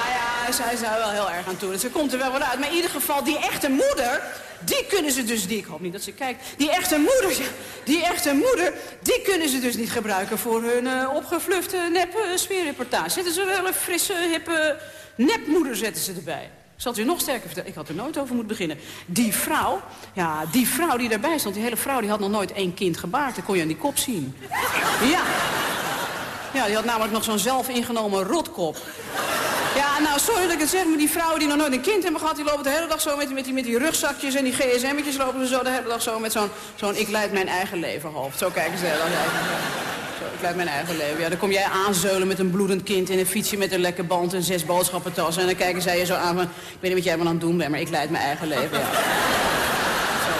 ja, is daar wel heel erg aan toe. Ze komt er wel wat uit. Maar in ieder geval, die echte moeder, die kunnen ze dus niet... Ik hoop niet dat ze kijkt. Die echte moeder, die echte moeder, die kunnen ze dus niet gebruiken... voor hun eh, opgeflufte nep uh, sfeerreportage. Zetten ze wel een frisse, hippe nepmoeder zetten ze erbij. Ik zal het u nog sterker vertellen. Ik had er nooit over moeten beginnen. Die vrouw, ja, die vrouw die daarbij stond, die hele vrouw... die had nog nooit één kind gebaard. Dat kon je aan die kop zien. Ja. Ja, die had namelijk nog zo'n zelfingenomen rotkop. Ja, nou, sorry dat ik het zeg, maar die vrouwen die nog nooit een kind hebben gehad... die lopen de hele dag zo met, met, die, met die rugzakjes en die gsm'tjes... lopen ze zo de hele dag zo met zo'n zo'n ik leid mijn eigen leven hoofd. Zo kijken ze de hele. Ik leid mijn eigen leven. Ja, dan kom jij aanzeulen met een bloedend kind... in een fietsje met een lekke band en zes boodschappentassen... en dan kijken zij je zo aan van... ik weet niet wat jij wel aan het doen bent, maar ik leid mijn eigen leven, ja. Zo.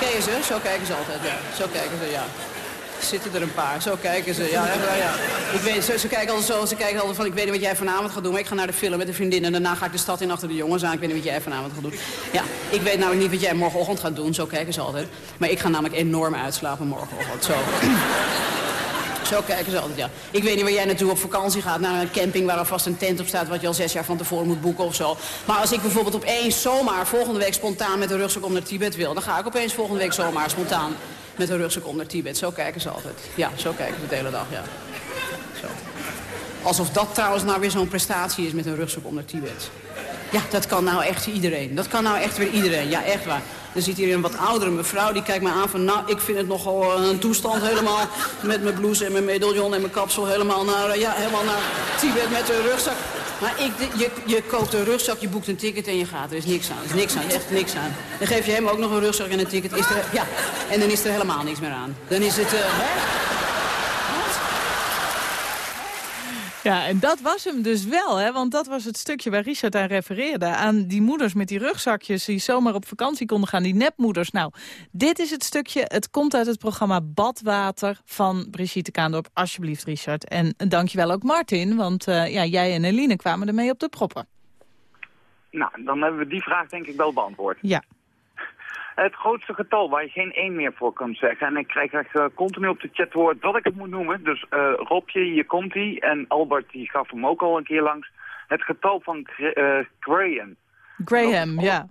Ken je ze? Zo kijken ze altijd, ja. Zo kijken ze, ja zitten er een paar. Zo kijken ze. Ja, ja, ja. Ik weet, ze, ze, kijken altijd zo, ze kijken altijd van, ik weet niet wat jij vanavond gaat doen, maar ik ga naar de film met een vriendin en daarna ga ik de stad in achter de jongens aan. Ik weet niet wat jij vanavond gaat doen. Ja, ik weet namelijk niet wat jij morgenochtend gaat doen, zo kijken ze altijd. Maar ik ga namelijk enorm uitslapen morgenochtend. Zo. Zo kijken ze altijd, ja. Ik weet niet waar jij naartoe op vakantie gaat. Naar een camping waar alvast een tent op staat... wat je al zes jaar van tevoren moet boeken of zo. Maar als ik bijvoorbeeld opeens zomaar volgende week spontaan... met een rugzak om naar Tibet wil... dan ga ik opeens volgende week zomaar spontaan met een rugzak om naar Tibet. Zo kijken ze altijd. Ja, zo kijken ze de hele dag, ja. Zo. Alsof dat trouwens nou weer zo'n prestatie is met een rugzak om naar Tibet. Ja, dat kan nou echt iedereen. Dat kan nou echt weer iedereen. Ja, echt waar. Er zit hier een wat oudere mevrouw, die kijkt me aan van... nou, ik vind het nogal een toestand helemaal... met mijn blouse en mijn medaillon en mijn kapsel... helemaal naar, ja, helemaal naar Tibet met een rugzak. Maar ik, je, je koopt een rugzak, je boekt een ticket en je gaat. Er is niks aan. Er is niks aan, echt niks aan. Dan geef je hem ook nog een rugzak en een ticket. Is er, ja, en dan is er helemaal niks meer aan. Dan is het... Uh, hè? Ja, en dat was hem dus wel, hè? want dat was het stukje waar Richard aan refereerde. Aan die moeders met die rugzakjes die zomaar op vakantie konden gaan, die nepmoeders. Nou, dit is het stukje, het komt uit het programma Badwater van Brigitte Kaandorp. Alsjeblieft, Richard. En dankjewel ook Martin, want uh, ja, jij en Eline kwamen ermee op de proppen. Nou, dan hebben we die vraag denk ik wel beantwoord. Ja. Het grootste getal waar je geen één meer voor kan zeggen. En ik krijg echt uh, continu op de chat hoor dat ik het moet noemen. Dus uh, Robje, hier komt hij. En Albert die gaf hem ook al een keer langs. Het getal van uh, Graham. Graham, ja.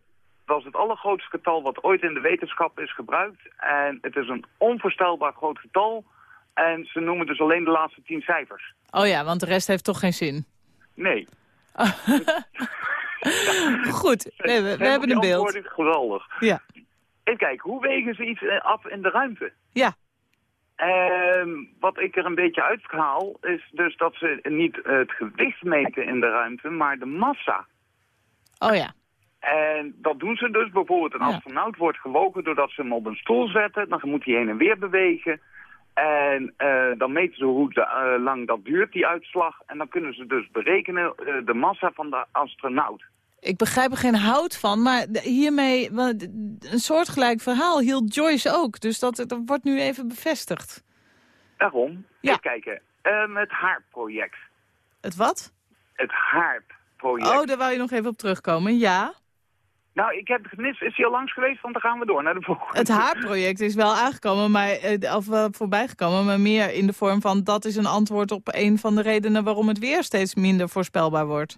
Dat is het allergrootste getal wat ooit in de wetenschap is gebruikt. En het is een onvoorstelbaar groot getal. En ze noemen dus alleen de laatste tien cijfers. Oh ja, want de rest heeft toch geen zin? Nee. Goed, we, we, we hebben een beeld. Geweldig. Ja. Even kijken, hoe wegen ze iets af in de ruimte? Ja. Uh, wat ik er een beetje uithaal, is dus dat ze niet het gewicht meten in de ruimte, maar de massa. Oh ja. En dat doen ze dus. Bijvoorbeeld een astronaut wordt gewogen doordat ze hem op een stoel zetten. Dan moet hij heen en weer bewegen. En uh, dan meten ze hoe uh, lang dat duurt, die uitslag. En dan kunnen ze dus berekenen uh, de massa van de astronaut. Ik begrijp er geen hout van, maar hiermee een soortgelijk verhaal hield Joyce ook. Dus dat, dat wordt nu even bevestigd. Daarom. Ja. Even kijken. Um, het haarproject. Het wat? Het haarproject. Oh, daar wou je nog even op terugkomen, ja. Nou, ik heb gemist. Is hij al langs geweest? Want dan gaan we door naar de volgende. Het haarproject is wel aangekomen, maar, of uh, voorbijgekomen, maar meer in de vorm van... dat is een antwoord op een van de redenen waarom het weer steeds minder voorspelbaar wordt.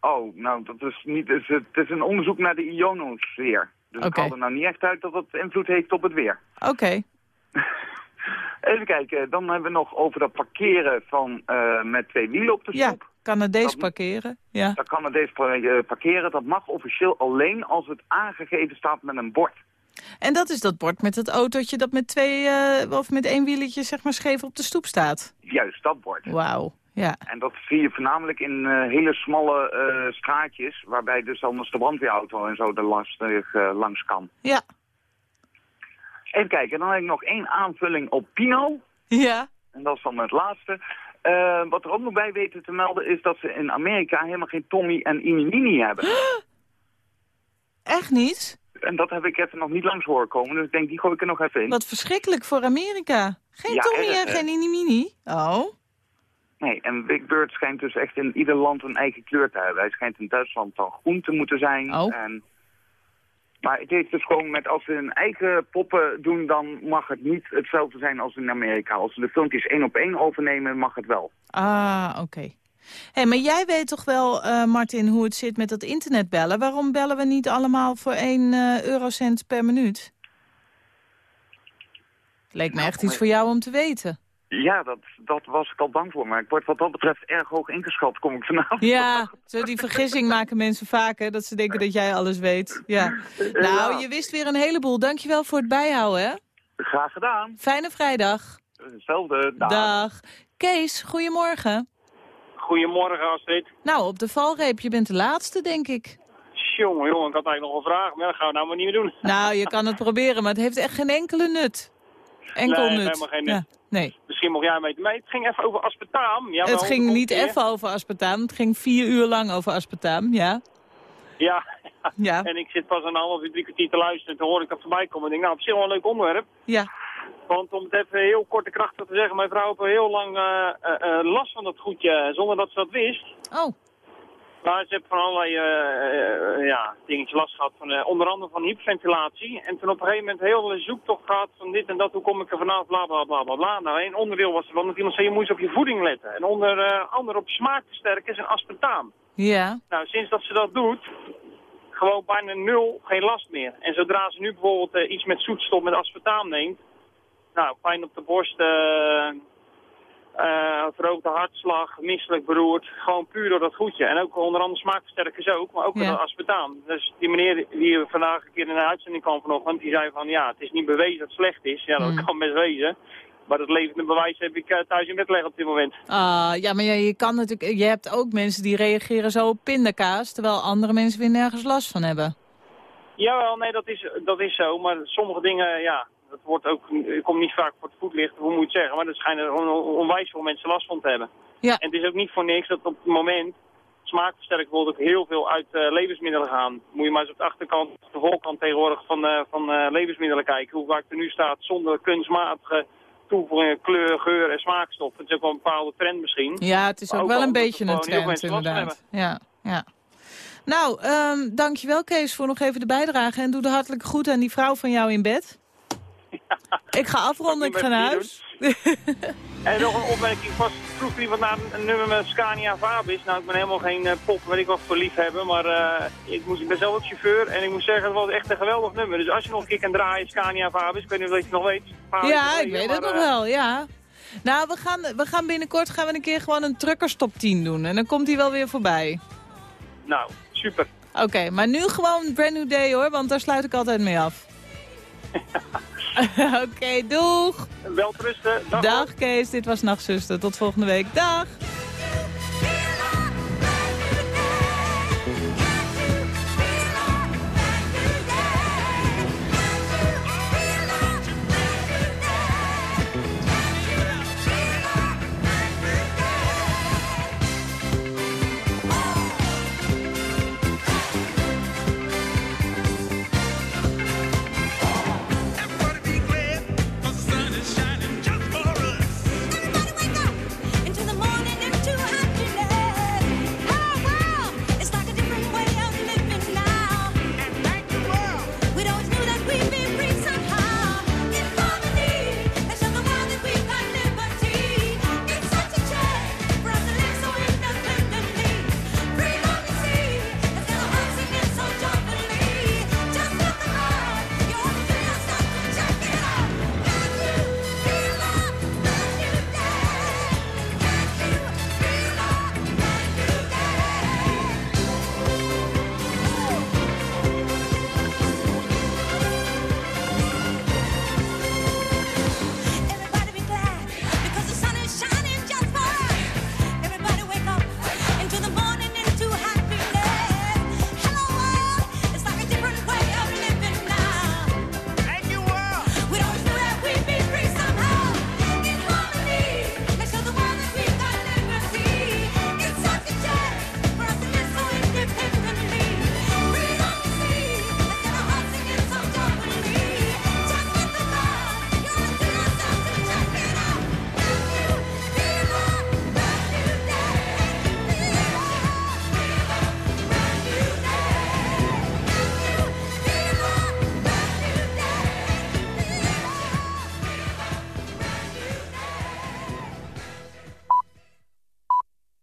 Oh, nou, dat is niet. Het is, het is een onderzoek naar de ionosfeer. Dus okay. ik haal er nou niet echt uit dat het invloed heeft op het weer. Oké. Okay. Even kijken, dan hebben we nog over dat parkeren van uh, met twee wielen op de stoep. Ja, Canadees dat, parkeren. Ja. Dat Canadees parkeren, dat mag officieel alleen als het aangegeven staat met een bord. En dat is dat bord met het autootje dat met twee uh, of met één wieletje zeg maar scheef op de stoep staat. Juist, dat bord. Wauw. Ja. En dat zie je voornamelijk in uh, hele smalle uh, straatjes, waarbij dus anders de brandweerauto en zo er lastig uh, langs kan. Ja. Even kijken, dan heb ik nog één aanvulling op Pino. Ja. En dat is dan het laatste. wat er ook nog bij weten te melden is dat ze in Amerika helemaal geen Tommy en Inimini hebben. Echt niet? En dat heb ik even nog niet langs horen komen, dus ik denk die gooi ik er nog even in. Wat verschrikkelijk voor Amerika. Geen ja, Tommy en geen Inimini? Oh. Nee, en Big Bird schijnt dus echt in ieder land een eigen kleur te hebben. Hij schijnt in Duitsland dan groen te moeten zijn. Oh. En... Maar het heeft dus gewoon met als ze hun eigen poppen doen, dan mag het niet hetzelfde zijn als in Amerika. Als ze de filmpjes één op één overnemen, mag het wel. Ah, oké. Okay. hey, maar jij weet toch wel, eh, Martin, hoe het zit met dat internetbellen. Waarom bellen we niet allemaal voor 1 eh, eurocent per minuut? Leek me echt iets voor jou om te weten. Ja, dat, dat was ik al bang voor. Maar ik word wat dat betreft erg hoog ingeschat, kom ik vanavond. Ja, zo die vergissing maken mensen vaker, dat ze denken dat jij alles weet. Ja. Nou, je wist weer een heleboel. Dankjewel voor het bijhouden, hè? Graag gedaan. Fijne vrijdag. Hetzelfde. Dag. Dag. Kees, goedemorgen. Goedemorgen, Astrid. Nou, op de valreep, je bent de laatste, denk ik. Jongen, jongen, ik had eigenlijk nog een vraag, maar dat gaan we nou maar niet meer doen. Nou, je kan het proberen, maar het heeft echt geen enkele nut. Enkel nee, nut. helemaal geen nut. Ja, nee. Misschien mocht jij weten. Maar het ging even over aspartaam. Ja, het ging niet even over aspartaam, het ging vier uur lang over aspartaam, ja. Ja. ja. En ik zit pas een half uur, drie kwartier te luisteren. En toen hoor ik dat voorbij komen. En ik denk, nou, op zich wel een leuk onderwerp. Ja. Want om het even heel kort en krachtig te zeggen, mijn vrouw heeft al heel lang eh, eh, eh, last van dat goedje, zonder dat ze dat wist. Oh. Maar ze heeft van allerlei eh, eh, ja, dingetjes last gehad, van, eh, onder andere van hyperventilatie. En toen op een gegeven moment heel een zoektocht gehad van dit en dat, hoe kom ik er vanaf, bla bla bla bla bla. Nou, één onderdeel was er wel dat iemand zei, je moet eens op je voeding letten. En onder andere op smaakversterkers en aspartaam. Ja. Nou, sinds dat ze dat doet, gewoon bijna nul, geen last meer. En zodra ze nu bijvoorbeeld iets met zoetstof met aspartaam neemt, nou, pijn op de borst, eh eh, verhoogde hartslag, misselijk beroerd, gewoon puur door dat goedje. En ook onder andere smaakversterkers ook, maar ook door Ja. aspartaam. Dus die meneer die vandaag een keer in een uitzending kwam vanochtend, die zei van ja, het is niet bewezen dat het slecht is. Ja, dat Mm. kan best wezen. Maar dat levende bewijs heb ik eh, thuis in bed liggen op dit moment. Ah, ja, maar ja, je kan natuurlijk, je hebt ook mensen die reageren zo op pindakaas, terwijl andere mensen weer nergens last van hebben. Jawel, nee, dat is, dat is zo. Maar sommige dingen, ja, dat wordt ook, het komt niet vaak voor het voetlicht, hoe moet je het zeggen. Maar er schijnen er on- on- onwijs veel mensen last van te hebben. Ja. En het is ook niet voor niks dat op het moment smaakversterkers bijvoorbeeld ook heel veel uit eh, levensmiddelen gaan. Moet je maar eens op de achterkant, de voorkant tegenwoordig van, eh, van eh, levensmiddelen kijken. Hoe vaak er nu staat zonder kunstmatige toevoegingen, kleur, geur en smaakstof. Het is ook wel een bepaalde trend misschien. Ja, het is ook wel een beetje een trend inderdaad. Ja, ja. Nou, ehm, dankjewel Kees voor nog even de bijdrage. En doe de hartelijke groet aan die vrouw van jou in bed. Ik ga afronden, ik ga naar huis. En nog een opmerking. Vast vroeg iemand naar een nummer met Scania Vabis. Nou, ik ben helemaal geen eh, pop, weet ik wat voor lief hebben. Maar eh, ik, moest, ik ben zelf ook chauffeur. En ik moet zeggen, het was echt een geweldig nummer. Dus als je nog een keer kan draaien, Scania Vabis. Ik weet niet of je het nog weet. Ja, ik weet het nog eh, wel, ja. Nou, we gaan, we gaan binnenkort gaan we een keer gewoon een truckers top 10 doen. En dan komt hij wel weer voorbij. Nou, super. Oké, maar nu gewoon Brand New Day hoor, want daar sluit ik altijd mee af. Oké, doeg. Wel rusten. Dag. Dag Kees, dit was Nachtzuster. Tot volgende week. Dag.